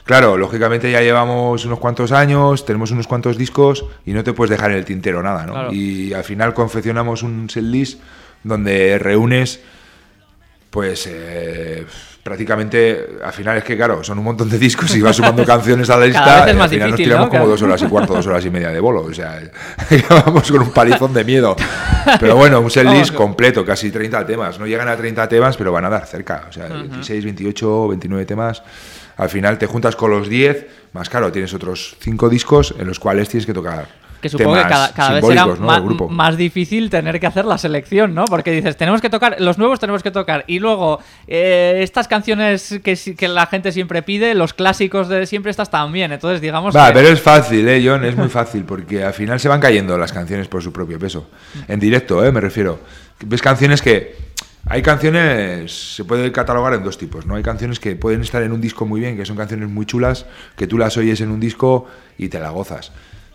Speaker 6: Claro, lógicamente ya llevamos unos cuantos años, tenemos unos cuantos discos y no te puedes dejar en el tintero nada, ¿no?
Speaker 1: Claro.
Speaker 6: Y al final confeccionamos un setlist donde reúnes pues eh, prácticamente al final es que claro son un montón de discos y vas sumando (laughs) canciones a la lista
Speaker 1: Cada vez es
Speaker 6: y al final
Speaker 1: difícil,
Speaker 6: nos tiramos
Speaker 1: ¿no?
Speaker 6: como dos horas y cuarto dos horas y media de bolo o sea (laughs) vamos con un palizón de miedo. (laughs) Pero bueno un setlist
Speaker 1: Vamos.
Speaker 6: completo casi 30 temas. No llegan a 30 temas pero van a dar cerca o sea 16 28 29 temas. Al final te juntas con los 10 más claro tienes otros 5 discos en los cuales tienes que tocar
Speaker 1: Que supongo que cada, cada vez será
Speaker 6: ¿no? grupo.
Speaker 1: más difícil tener que hacer la selección, ¿no? Porque dices, tenemos que tocar, los nuevos tenemos que tocar. Y luego, eh, estas canciones que, que la gente siempre pide, los clásicos de siempre, estas también. Entonces, digamos
Speaker 6: Va,
Speaker 1: que...
Speaker 6: pero es fácil, ¿eh, John? Es muy fácil, porque al final se van cayendo las canciones por su propio peso. En directo, ¿eh? Me refiero. Ves canciones que... Hay canciones, se puede catalogar en dos tipos, ¿no? Hay canciones que pueden estar en un disco muy bien, que son canciones muy chulas, que tú las oyes en un disco y te la gozas.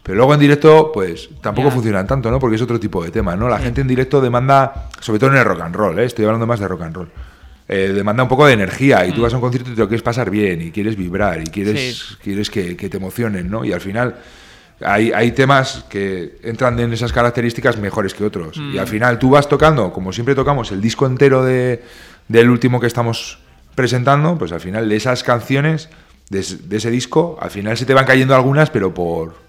Speaker 6: Pero luego en directo, pues tampoco funcionan tanto, ¿no? Porque es otro tipo de tema, ¿no? La gente en directo demanda, sobre todo en el rock and roll, ¿eh? Estoy hablando más de rock and roll. eh, demanda un poco de energía y tú vas a un concierto y te lo quieres pasar bien y quieres vibrar y quieres,
Speaker 1: Sí.
Speaker 6: quieres que, que te emocionen, ¿no? Y al final hay, hay temas que entran en esas características mejores que otros. Y al final tú vas tocando, como siempre tocamos, el disco entero de, del último que estamos presentando, pues al final de esas canciones, de ese disco, al final se te van cayendo algunas, pero por...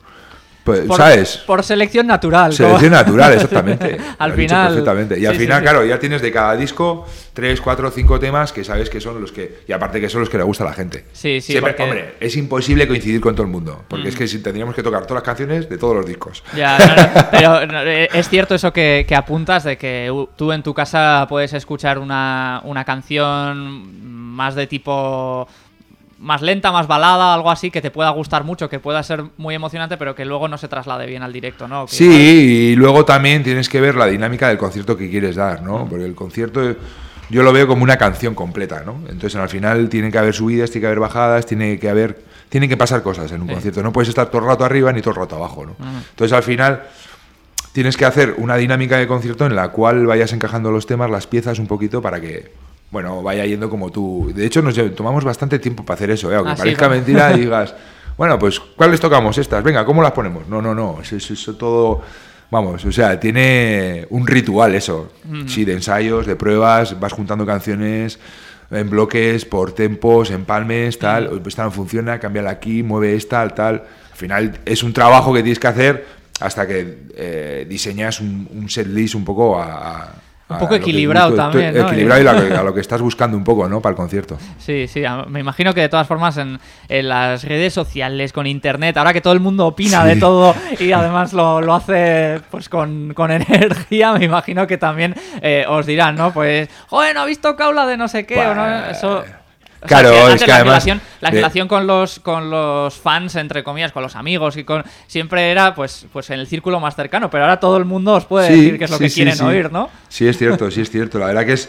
Speaker 6: pues,
Speaker 1: por,
Speaker 6: ¿Sabes?
Speaker 1: por selección natural.
Speaker 6: Selección natural, exactamente. (laughs)
Speaker 1: Al final.
Speaker 6: perfectamente. Y al
Speaker 1: sí,
Speaker 6: final,
Speaker 1: sí.
Speaker 6: claro, ya tienes de cada disco tres, cuatro, cinco temas que sabes que son los que. Y aparte que son los que le gusta a la gente.
Speaker 1: Sí, sí,
Speaker 6: Siempre,
Speaker 1: porque- Mm.
Speaker 6: Hombre, es imposible coincidir con todo el mundo. Porque es que si tendríamos que tocar todas las canciones de todos los discos.
Speaker 1: Ya, (laughs) no, no, pero eh, es cierto eso que, que apuntas de que tú en tu casa puedes escuchar una, una canción más de tipo más lenta, más balada, algo así que te pueda gustar mucho, que pueda ser muy emocionante, pero que luego no se traslade bien al directo, ¿no? Que
Speaker 6: Sí, y luego también tienes que ver la dinámica del concierto que quieres dar, ¿no? Porque el concierto yo lo veo como una canción completa, ¿no? Entonces al final tiene que haber subidas, tiene que haber bajadas, tiene que haber, tienen que pasar cosas en un
Speaker 1: Sí.
Speaker 6: concierto. No puedes estar todo el rato arriba ni todo el rato abajo, ¿no? Entonces al final tienes que hacer una dinámica de concierto en la cual vayas encajando los temas, las piezas un poquito para que bueno, vaya yendo como tú. De hecho, nos tomamos bastante tiempo para hacer eso, ¿eh? aunque
Speaker 1: Ah,
Speaker 6: parezca mentira y (laughs) digas, bueno, pues ¿cuáles tocamos estas? Venga, ¿cómo las ponemos? No, no, no, eso, eso- eso todo, vamos, o sea, tiene un ritual eso, sí, de ensayos, de pruebas, vas juntando canciones en bloques, por tempos, empalmes, tal, pues esta no funciona, cámbiala aquí, mueve esta, tal. Al final es un trabajo que tienes que hacer hasta que eh, diseñas un, un set list un poco a... a-
Speaker 1: Un poco
Speaker 6: que
Speaker 1: equilibrado
Speaker 6: tú-
Speaker 1: también, ¿no?
Speaker 6: Equilibrado y (laughs) a lo que estás buscando un poco, ¿no? Para el concierto.
Speaker 1: Sí, sí, me imagino que de todas formas en, en las redes sociales, con internet, ahora que todo el mundo opina
Speaker 6: Sí.
Speaker 1: de todo (laughs) y además lo, lo hace pues con, con (laughs) energía, me imagino que también eh, os dirán, ¿no? Pues, joder, no habéis tocado la de no sé qué, o no,
Speaker 6: Pues,
Speaker 1: eso... o sea,
Speaker 6: claro, es que
Speaker 1: la
Speaker 6: además
Speaker 1: relación, la
Speaker 6: de-
Speaker 1: relación con los con los fans entre comillas, con los amigos y con siempre era pues pues en el círculo más cercano, pero ahora todo el mundo os puede decir qué es lo
Speaker 6: sí,
Speaker 1: que quieren oír, ¿no?
Speaker 6: Sí, es cierto, sí es cierto. La verdad que es,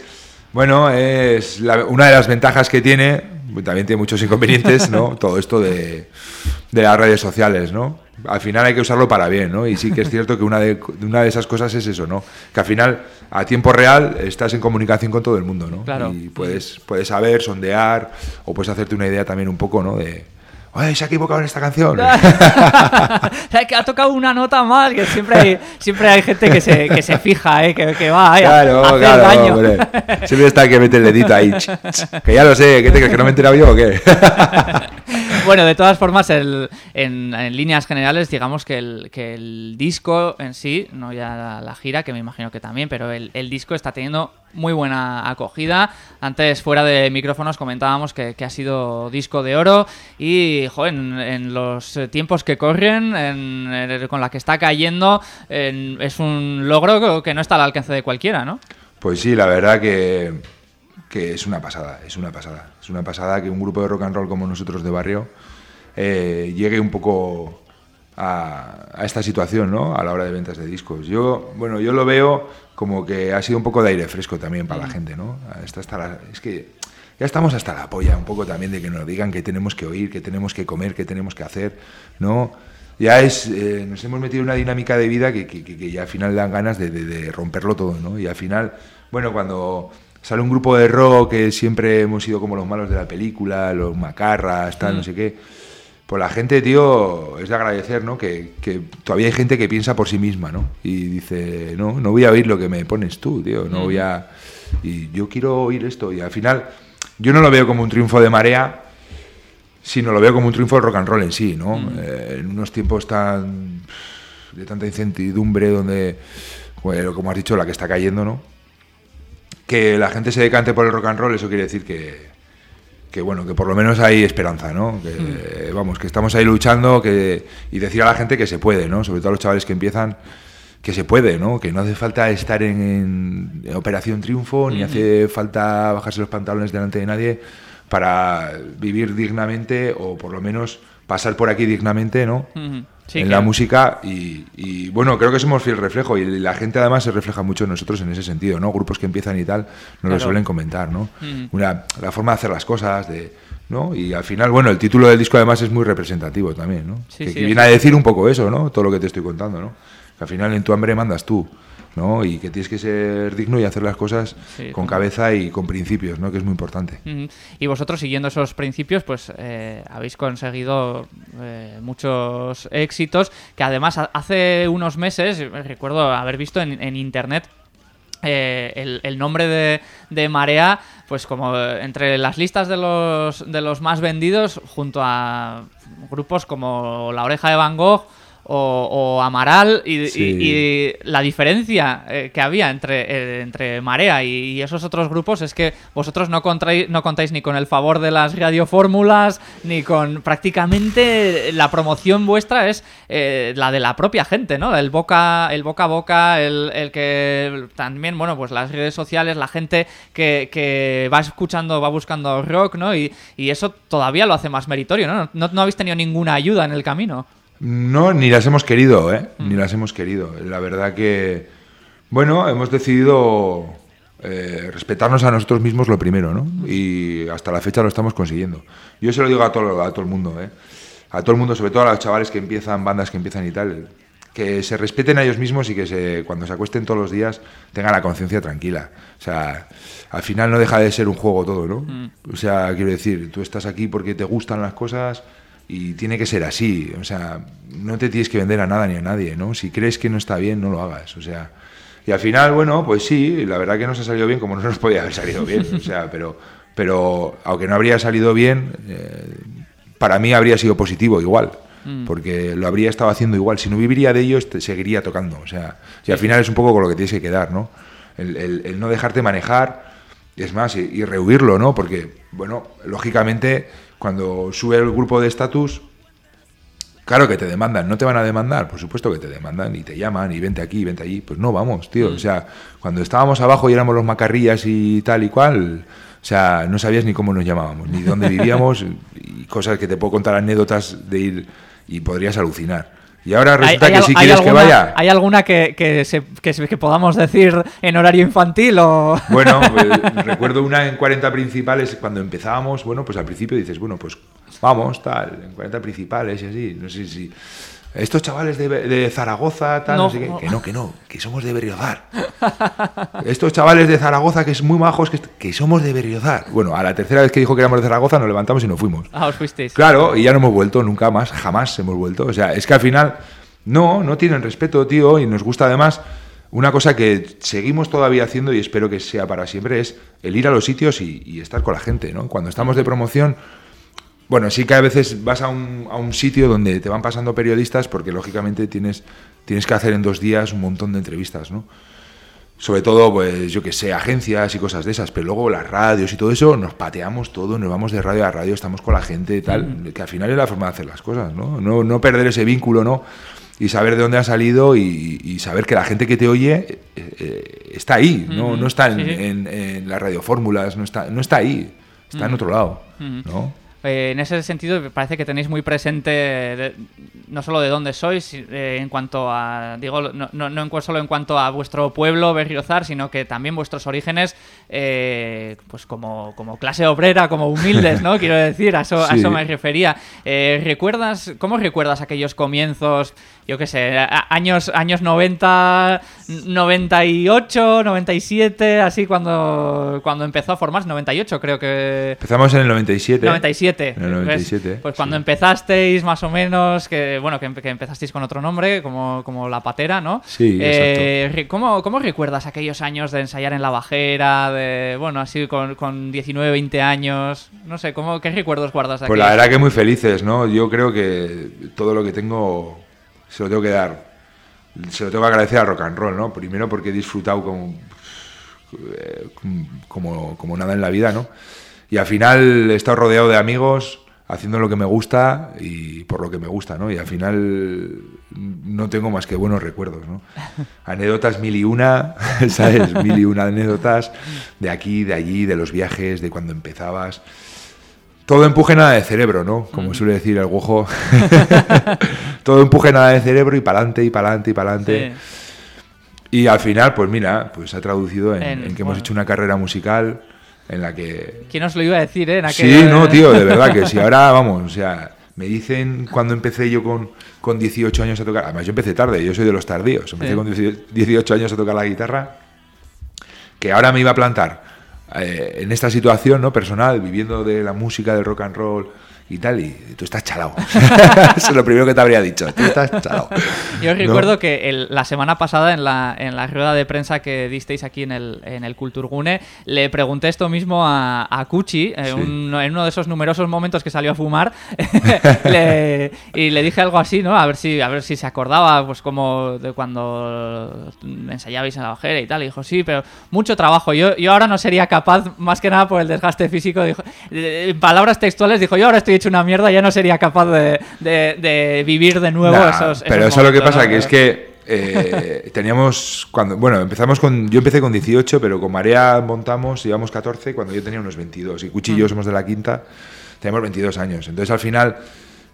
Speaker 6: bueno, es la- una de las ventajas que tiene, también tiene muchos inconvenientes, ¿no? (laughs) Todo esto de, de las redes sociales, ¿no? Al final hay que usarlo para bien, ¿no? Y sí que es cierto que una de, una de esas cosas es eso, ¿no? Que al final, a tiempo real, estás en comunicación con todo el mundo, ¿no?
Speaker 1: Claro.
Speaker 6: Y puedes, puedes saber, sondear, o puedes hacerte una idea también un poco, ¿no? De, oye, se ha equivocado en esta canción. (laughs)
Speaker 1: Sea, que ha tocado una nota mal, que siempre hay, siempre hay gente que se, que se fija, ¿eh? que, que va a-
Speaker 6: Claro,
Speaker 1: a hacer
Speaker 6: claro,
Speaker 1: daño.
Speaker 6: hombre. (laughs) Siempre está que mete el dedito ahí. que ya lo sé, ¿qué te crees que no me he enterado yo o qué? (laughs) (laughs)
Speaker 1: Bueno, de todas formas, el- en, líneas generales, digamos que el, que el disco en sí, no ya la, gira, que me imagino que también, pero el, disco está teniendo muy buena acogida. Antes, fuera de micrófonos, comentábamos que, ha sido disco de oro y, joder, en, los tiempos que corren, en- con la que está cayendo, en- es un logro que no está al alcance de cualquiera, ¿no?
Speaker 6: Pues sí, la verdad que, que es una pasada, es una pasada. Es una pasada que un grupo de rock and roll como nosotros de barrio eh, llegue un poco a, a esta situación, ¿no? A la hora de ventas de discos. Yo, bueno, yo lo veo como que ha sido un poco de aire fresco también para la gente, ¿no? Está hasta la- es que ya estamos hasta la polla un poco también de que nos digan que tenemos que oír, que tenemos que comer, que tenemos que hacer, ¿no? Ya es, eh, nos hemos metido en una dinámica de vida que, que- que- que ya al final dan ganas de, de- de romperlo todo, ¿no? Y al final, bueno, cuando sale un grupo de rock que siempre hemos sido como los malos de la película, los macarras, tal, no sé qué, pues la gente, tío, es de agradecer, ¿no? Que, que todavía hay gente que piensa por sí misma, ¿no? Y dice, no, no voy a oír lo que me pones tú, tío, no voy a... Y yo quiero oír esto. Y al final, yo no lo veo como un triunfo de marea, sino lo veo como un triunfo del rock and roll en sí, ¿no? Eh, en unos tiempos tan de tanta incertidumbre donde, bueno, como has dicho, la que está cayendo, ¿no? Que la gente se decante por el rock and roll, eso quiere decir que, que bueno, que por lo menos hay esperanza, ¿no? Que, vamos, que estamos ahí luchando que, y decir a la gente que se puede, ¿no? Sobre todo a los chavales que empiezan, que se puede, ¿no? Que no hace falta estar en, en Operación Triunfo, ni hace falta bajarse los pantalones delante de nadie para vivir dignamente o por lo menos pasar por aquí dignamente, ¿no?
Speaker 1: Ujú. Sí,
Speaker 6: en la música y, y, bueno, creo que somos fiel reflejo y la gente además se refleja mucho en nosotros en ese sentido, ¿no? Grupos que empiezan y tal nos lo suelen comentar, ¿no?
Speaker 1: Mm.
Speaker 6: Una, la forma de hacer las cosas, de, ¿no? Y al final, bueno, el título del disco además es muy representativo también, ¿no?
Speaker 1: Sí,
Speaker 6: que,
Speaker 1: sí,
Speaker 6: que viene a decir un poco eso, ¿no? Todo lo que te estoy contando, ¿no? Que al final en tu hambre mandas tú, ¿no? Y que tienes que ser digno y hacer las cosas
Speaker 1: Sí,
Speaker 6: con cabeza y con principios, ¿no? Que es muy importante.
Speaker 1: Y vosotros, siguiendo esos principios, pues eh, habéis conseguido eh, muchos éxitos que además ha- hace unos meses, recuerdo haber visto en, en internet eh, el, el nombre de, de Marea, pues como entre las listas de los, de los más vendidos, junto a grupos como La Oreja de Van Gogh o, o Amaral, y, y-
Speaker 6: Sí.
Speaker 1: y la diferencia eh, que había entre, eh, entre Marea y, esos otros grupos es que vosotros no, contrai- no contáis ni con el favor de las radiofórmulas, ni con prácticamente la promoción vuestra es eh, la de la propia gente, ¿no? El boca, el boca a boca, el, el que también, bueno, pues las redes sociales, la gente que, que va escuchando, va buscando rock, ¿no? Y, y eso todavía lo hace más meritorio, ¿no? ¿no? No habéis tenido ninguna ayuda en el camino.
Speaker 6: No, ni las hemos querido, ¿eh? Ni las hemos querido. La verdad que, bueno, hemos decidido eh, respetarnos a nosotros mismos lo primero, ¿no? Y hasta la fecha lo estamos consiguiendo. Yo se lo digo a todo, a todo el mundo, ¿eh? A todo el mundo, sobre todo a los chavales que empiezan, bandas que empiezan y tal, que se respeten a ellos mismos y que se, cuando se acuesten todos los días tengan la conciencia tranquila. O sea, al final no deja de ser un juego todo, ¿no? O sea, quiero decir, tú estás aquí porque te gustan las cosas y tiene que ser así. O sea, no te tienes que vender a nada ni a nadie, ¿no? Si crees que no está bien, no lo hagas. O sea, y al final, bueno, pues sí, la verdad que nos ha salido bien como no nos podía haber salido bien. O sea, pero, pero aunque no habría salido bien, eh, para mí habría sido positivo igual. Porque lo habría estado haciendo igual. Si no viviría de ello, seguiría tocando. O sea, y al final es un poco con lo que tienes que quedar, ¿no? El, el- el no dejarte manejar, es más, y, y rehuirlo, ¿no? Porque, bueno, lógicamente, cuando sube el grupo de estatus, Claro que te demandan, no te van a demandar, por supuesto que te demandan y te llaman y vente aquí, vente allí. Pues no, vamos, tío. O sea, cuando estábamos abajo y éramos los macarrillas y tal y cual, o sea, no sabías ni cómo nos llamábamos, ni dónde vivíamos (laughs) y cosas que te puedo contar anécdotas de ir y podrías alucinar. Y ahora resulta que si quieres que
Speaker 1: alguna,
Speaker 6: vaya.
Speaker 1: ¿Hay alguna que, que, se- que se- que podamos decir en horario infantil o...? (laughs)
Speaker 6: Bueno, pues, recuerdo una en 40 principales cuando empezábamos, bueno, pues al principio dices, bueno, pues vamos, tal, en 40 principales y así, no sé si... Estos chavales de, de Zaragoza, tal, no,
Speaker 1: No.
Speaker 6: sé qué, que no, que no, que somos de Berriozar. Estos chavales de Zaragoza, que es muy majos, que somos de Berriozar. Bueno, a la tercera vez que dijo que éramos de Zaragoza, nos levantamos y nos fuimos.
Speaker 1: Ah, os fuisteis.
Speaker 6: Claro, y ya no hemos vuelto nunca más, jamás hemos vuelto. O sea, es que al final no, no tienen respeto, tío, y nos gusta además una cosa que seguimos todavía haciendo y espero que sea para siempre es el ir a los sitios y, y estar con la gente, ¿no? Cuando estamos de promoción, bueno, sí que a veces vas a un, a un sitio donde te van pasando periodistas porque lógicamente tienes, tienes que hacer en dos días un montón de entrevistas, ¿no? sobre todo, pues yo que sé, agencias y cosas de esas, pero luego las radios y todo eso, nos pateamos todo, nos vamos de radio a radio, estamos con la gente y tal, que al final es la forma de hacer las cosas, ¿no? No, no perder ese vínculo, ¿no? Y saber de dónde ha salido y, y saber que la gente que te oye eh, eh, está ahí, ¿no? No está en,
Speaker 1: Sí, sí.
Speaker 6: en- en las radiofórmulas, no está, no está ahí, está en otro lado, ¿no?
Speaker 1: Eh, en ese sentido, parece que tenéis muy presente de- no solo de dónde sois, eh, en cuanto a, digo, no, no, solo en cuanto a vuestro pueblo, Berriozar, sino que también vuestros orígenes, eh, pues como, como clase obrera, como humildes, ¿no? (laughs) Quiero decir, a eso, a eso me refería. Eh, ¿Recuerdas, cómo recuerdas aquellos comienzos, yo qué sé, a- años, años 90, 98, 97, así cuando, cuando empezó a formarse, 98 creo que...
Speaker 6: Empezamos en el 97.
Speaker 1: 97.
Speaker 6: En el 97.
Speaker 1: ¿ves? Pues cuando
Speaker 6: sí.
Speaker 1: empezasteis más o menos, que bueno, que, que empezasteis con otro nombre, como, como La Patera, ¿no?
Speaker 6: Sí,
Speaker 1: Eh, re- ¿cómo, ¿Cómo recuerdas aquellos años de ensayar en La Bajera, de, bueno, así con, con 19, 20 años? No sé, ¿cómo, ¿qué recuerdos guardas de
Speaker 6: Pues la verdad que muy felices, ¿no? Yo creo que todo lo que tengo se lo tengo que dar. Se lo tengo que agradecer al rock and roll, ¿no? Primero porque he disfrutado como, eh, como, como nada en la vida, ¿no? Y al final he estado rodeado de amigos haciendo lo que me gusta y por lo que me gusta, ¿no? Y al final no tengo más que buenos recuerdos, ¿no? (laughs) Anécdotas mil y una, (laughs) ¿sabes? Mil y una anécdotas de aquí, de allí, de los viajes, de cuando empezabas. Todo empuje nada de cerebro, ¿no? Como suele decir el guojo. (laughs) Todo empuje nada de cerebro y para adelante y para adelante y para adelante.
Speaker 1: Sí.
Speaker 6: Y al final, pues mira, pues ha traducido en,
Speaker 1: En-
Speaker 6: en que hemos hecho una carrera musical en la que...
Speaker 1: ¿Quién os lo iba a decir, eh? En
Speaker 6: Sí, no, tío, de verdad que sí. Ahora, (laughs) vamos, o sea, me dicen cuando empecé yo con, con 18 años a tocar... Además, yo empecé tarde, yo soy de los tardíos. Empecé
Speaker 1: Sí.
Speaker 6: con 18 años a tocar la guitarra, que ahora me iba a plantar eh, en esta situación no personal, viviendo de la música, del rock and roll y tal, y tú estás chalado. (laughs) Eso es lo primero que te habría dicho, tú estás chalado.
Speaker 1: Yo
Speaker 6: ¿No?
Speaker 1: recuerdo que el- la semana pasada en la, en la rueda de prensa que disteis aquí en el, en el Kulturgune, le pregunté esto mismo a, a Cuchi, eh,
Speaker 6: Sí.
Speaker 1: un- en uno de esos numerosos momentos que salió a fumar, (laughs) le- y le dije algo así, ¿no? A ver si, a ver si se acordaba, pues como de cuando ensayabais en la bajera y tal. Y dijo, sí, pero mucho trabajo. Yo, yo ahora no sería capaz, más que nada por el desgaste físico, dijo, en palabras textuales, dijo, yo ahora estoy hecho una mierda, ya no sería capaz de, de- de vivir de nuevo
Speaker 6: Nah,
Speaker 1: esos,
Speaker 6: pero eso lo que pasa
Speaker 1: ¿no?
Speaker 6: que es que eh, teníamos cuando bueno empezamos con yo empecé con 18 pero con Marea montamos llevamos 14 cuando yo tenía unos 22 y Cuchi y
Speaker 1: Mm.
Speaker 6: yo somos de la quinta tenemos 22 años entonces al final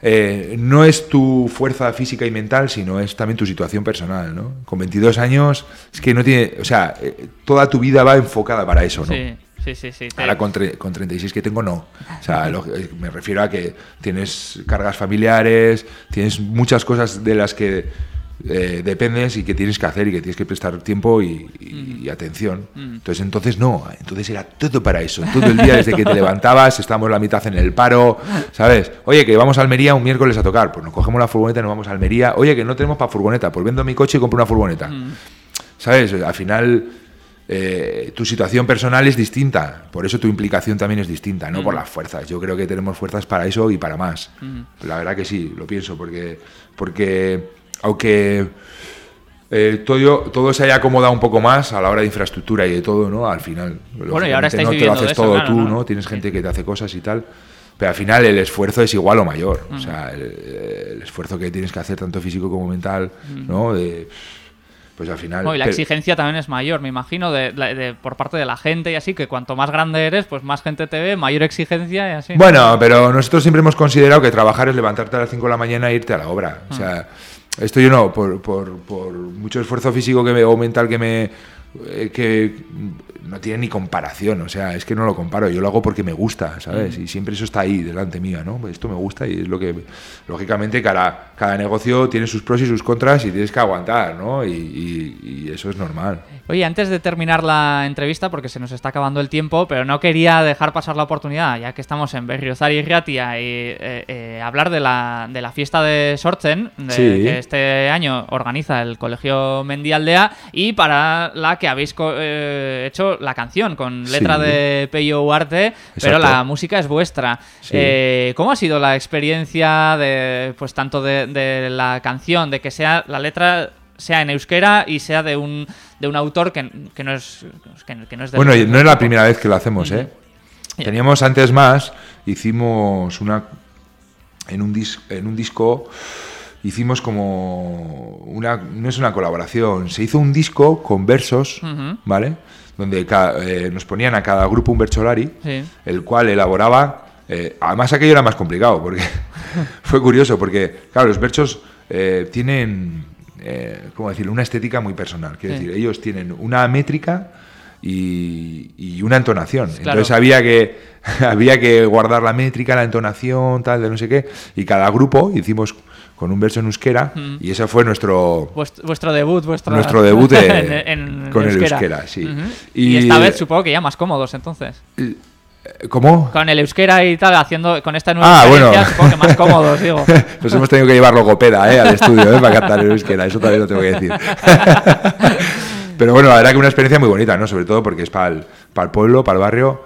Speaker 6: eh, no es tu fuerza física y mental sino es también tu situación personal ¿no? con 22 años es que no tiene o sea eh, toda tu vida va enfocada para eso ¿no?
Speaker 1: Sí, sí, sí. sí. Te-
Speaker 6: Ahora con, con 36 que tengo, no. O sea, lo- eh, me refiero a que tienes cargas familiares, tienes muchas cosas de las que eh, dependes y que tienes que hacer y que tienes que prestar tiempo y, y- y atención. Entonces, entonces no. Entonces era todo para eso. Todo el día desde que te levantabas, (laughs) estábamos la mitad en el paro, ¿sabes? Oye, que vamos a Almería un miércoles a tocar. Pues nos cogemos la furgoneta y nos vamos a Almería. Oye, que no tenemos para furgoneta. Pues vendo mi coche y compro una furgoneta. ¿Sabes? Al final eh, tu situación personal es distinta, por eso tu implicación también es distinta, no por las fuerzas. Yo creo que tenemos fuerzas para eso y para más. La verdad que sí, lo pienso, porque, porque aunque eh, todo, todo se haya acomodado un poco más a la hora de infraestructura y de todo, ¿no? Al final,
Speaker 1: Bueno, y ahora
Speaker 6: no te lo haces
Speaker 1: eso,
Speaker 6: todo
Speaker 1: claro,
Speaker 6: tú,
Speaker 1: ¿no?
Speaker 6: ¿no? Tienes gente que te hace cosas y tal. Pero al final el esfuerzo es igual o mayor. O sea, el, el esfuerzo que tienes que hacer, tanto físico como mental, ¿no? De, pues al final.
Speaker 1: No, y la
Speaker 6: pero-
Speaker 1: exigencia también es mayor, me imagino, de, de- de- por parte de la gente y así, que cuanto más grande eres, pues más gente te ve, mayor exigencia y así.
Speaker 6: Bueno, pero nosotros siempre hemos considerado que trabajar es levantarte a las 5 de la mañana e irte a la obra. O sea, esto yo no, por, por, por mucho esfuerzo físico que me, o mental que me. Eh, que no tiene ni comparación, o sea, es que no lo comparo, yo lo hago porque me gusta, ¿sabes? Y siempre eso está ahí, delante mía, ¿no? Pues Esto me gusta y es lo que, lógicamente, cada, cada negocio tiene sus pros y sus contras y tienes que aguantar, ¿no? Y, y- y eso es normal.
Speaker 1: Oye, antes de terminar la entrevista, porque se nos está acabando el tiempo, pero no quería dejar pasar la oportunidad, ya que estamos en Berriozar y Riatia, y eh, eh, hablar de la, de la fiesta de Sortzen, de-
Speaker 6: Sí.
Speaker 1: que este año organiza el Colegio Mendialdea, y para la que habéis eh, hecho la canción, con letra
Speaker 6: Sí.
Speaker 1: de Peyo Huarte, pero la música es vuestra.
Speaker 6: Sí.
Speaker 1: Eh, ¿Cómo ha sido la experiencia de, pues tanto de, de la canción, de que sea la letra sea en euskera y sea de un, de un autor que, que no es que, que no es del-
Speaker 6: Bueno, no es la primera vez que lo hacemos, ¿eh? Teníamos antes más, hicimos una. En un, dis- en un disco hicimos como una. No es una colaboración, se hizo un disco con versos. ¿vale? Donde eh, nos ponían a cada grupo un versolari,
Speaker 1: Sí.
Speaker 6: el cual elaboraba. eh, además, aquello era más complicado, porque (laughs) fue curioso, porque, claro, los versos eh, tienen. ¿Cómo decirlo? Una estética muy personal. Quiero
Speaker 1: Sí.
Speaker 6: decir, ellos tienen una métrica y, y una entonación.
Speaker 1: Claro.
Speaker 6: Entonces había que, (laughs) había que guardar la métrica, la entonación, tal, de no sé qué. Y cada grupo hicimos con un verso en euskera
Speaker 1: Mm.
Speaker 6: y ese fue nuestro
Speaker 1: Vuest- vuestro debut, vuestro,
Speaker 6: Nuestro debut de- (laughs)
Speaker 1: en, en
Speaker 6: con el
Speaker 1: euskera.
Speaker 6: euskera, sí. Y-
Speaker 1: Y, esta vez supongo que ya más cómodos entonces.
Speaker 6: ¿Cómo?
Speaker 1: Con el euskera y tal, haciendo con esta nueva
Speaker 6: Ah, bueno.
Speaker 1: supongo que más (laughs) cómodos, digo.
Speaker 6: Nos hemos tenido que llevar logopeda ¿eh? al estudio ¿eh? para cantar en euskera, eso también lo tengo que decir. (laughs) Pero bueno, la verdad que una experiencia muy bonita, ¿no? Sobre todo porque es para el, para el pueblo, para el barrio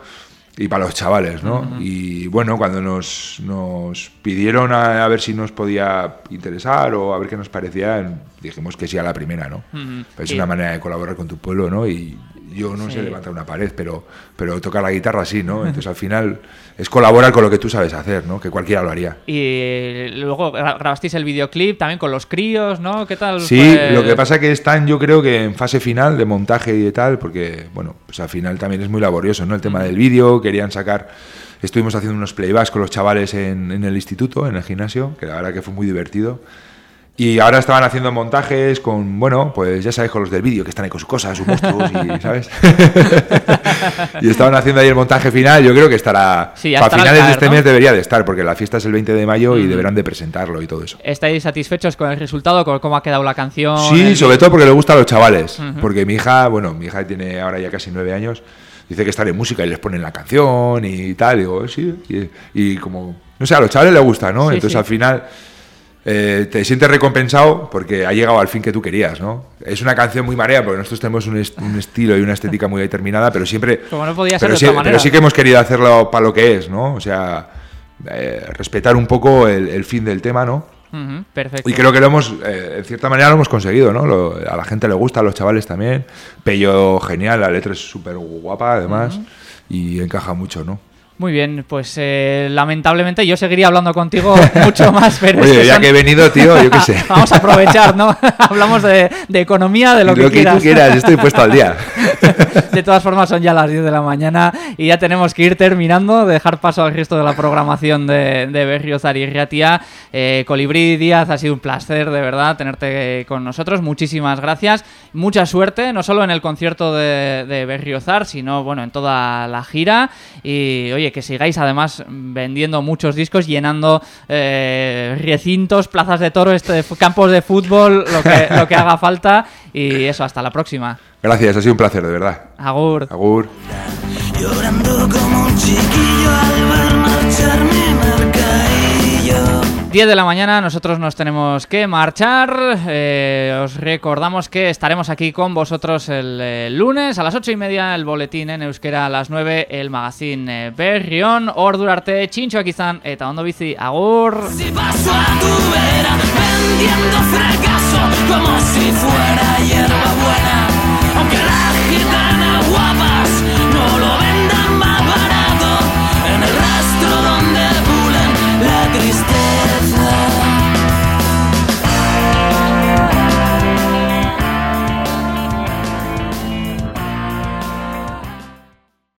Speaker 6: y para los chavales, ¿no? Y bueno, cuando nos, nos pidieron a, a ver si nos podía interesar o a ver qué nos parecía, dijimos que sí a la primera, ¿no?
Speaker 1: Ujú.
Speaker 6: Es
Speaker 1: Y-
Speaker 6: una manera de colaborar con tu pueblo, ¿no? Y yo no sé
Speaker 1: Sí.
Speaker 6: levantar una pared, pero, pero tocar la guitarra sí, ¿no? Entonces al final es colaborar con lo que tú sabes hacer, ¿no? Que cualquiera lo haría.
Speaker 1: Y luego gra- grabasteis el videoclip también con los críos, ¿no? ¿Qué tal?
Speaker 6: Sí,
Speaker 1: fue?
Speaker 6: lo que pasa que están yo creo que en fase final de montaje y de tal, porque bueno, pues al final también es muy laborioso, ¿no? El tema del vídeo, querían sacar, estuvimos haciendo unos playbacks con los chavales en, en el instituto, en el gimnasio, que la verdad que fue muy divertido. Y ahora estaban haciendo montajes con, bueno, pues ya sabes, con los del vídeo, que están ahí con sus cosas, sus monstruos, y, (laughs) ¿sabes? (laughs) y estaban haciendo ahí el montaje final, yo creo que estará,
Speaker 1: Sí, ya
Speaker 6: a
Speaker 1: estará al
Speaker 6: finales de este
Speaker 1: ¿no?
Speaker 6: mes debería de estar, porque la fiesta es el 20 de mayo y
Speaker 1: Ujú.
Speaker 6: deberán de presentarlo y todo eso.
Speaker 1: ¿Estáis satisfechos con el resultado, con cómo ha quedado la canción?
Speaker 6: Sí, sobre todo porque le gusta a los chavales.
Speaker 1: Ujú.
Speaker 6: Porque mi hija, bueno, mi hija tiene ahora ya casi nueve años, dice que está en música y les ponen la canción y tal. Y digo, sí. Y, y como, no sé, a los chavales les gusta, ¿no?
Speaker 1: Sí,
Speaker 6: Entonces
Speaker 1: sí.
Speaker 6: al final eh, te sientes recompensado porque ha llegado al fin que tú querías, ¿no? Es una canción muy marea porque nosotros tenemos un, est- un estilo y una estética muy determinada, pero siempre. (laughs)
Speaker 1: Como no podía ser
Speaker 6: pero
Speaker 1: de
Speaker 6: sí,
Speaker 1: otra manera.
Speaker 6: pero sí que hemos querido hacerlo para lo que es, ¿no? O sea, eh, respetar un poco el, el fin del tema, ¿no?
Speaker 1: Perfecto.
Speaker 6: Y creo que lo hemos, eh, en cierta manera lo hemos conseguido, ¿no? Lo- a la gente le gusta, a los chavales también. Pello genial, la letra es súper guapa además y encaja mucho, ¿no?
Speaker 1: Muy bien, pues eh, lamentablemente yo seguiría hablando contigo (laughs) mucho más, pero es
Speaker 6: Oye,
Speaker 1: que
Speaker 6: ya
Speaker 1: son-
Speaker 6: que he venido, tío, yo qué sé.
Speaker 1: Vamos a aprovechar, ¿no? (laughs) (laughs) Hablamos de, de economía, de lo,
Speaker 6: Lo que,
Speaker 1: quieras.
Speaker 6: tú quieras, estoy puesto al día.
Speaker 1: De todas formas, son ya las 10 de la mañana y ya tenemos que ir terminando, dejar paso al resto de la programación de, de Berriozar y Riatia. Eh, Colibrí Díaz, ha sido un placer, de verdad, tenerte con nosotros. Muchísimas gracias. Mucha suerte, no solo en el concierto de, de Berriozar, sino, bueno, en toda la gira. Y, oye, que sigáis además vendiendo muchos discos, llenando eh, recintos, plazas de toro, este, campos de fútbol, lo que, lo que haga falta. Y eso, hasta la próxima.
Speaker 6: Gracias, ha sido un placer, de verdad.
Speaker 1: Agur.
Speaker 6: Agur.
Speaker 7: Llorando como un chiquillo al ver marchar mi mercadillo.
Speaker 1: 10 de la mañana, nosotros nos tenemos que marchar. Eh, os recordamos que estaremos aquí con vosotros el, eh, lunes a las 8 y media, el boletín en euskera a las 9, el magazine eh, Berrión, Ordurarte, Chincho Akizan, eta ondo bizi, agur.
Speaker 7: Si paso a tu vera vendiendo fracaso como si fuera hierba buena, aunque la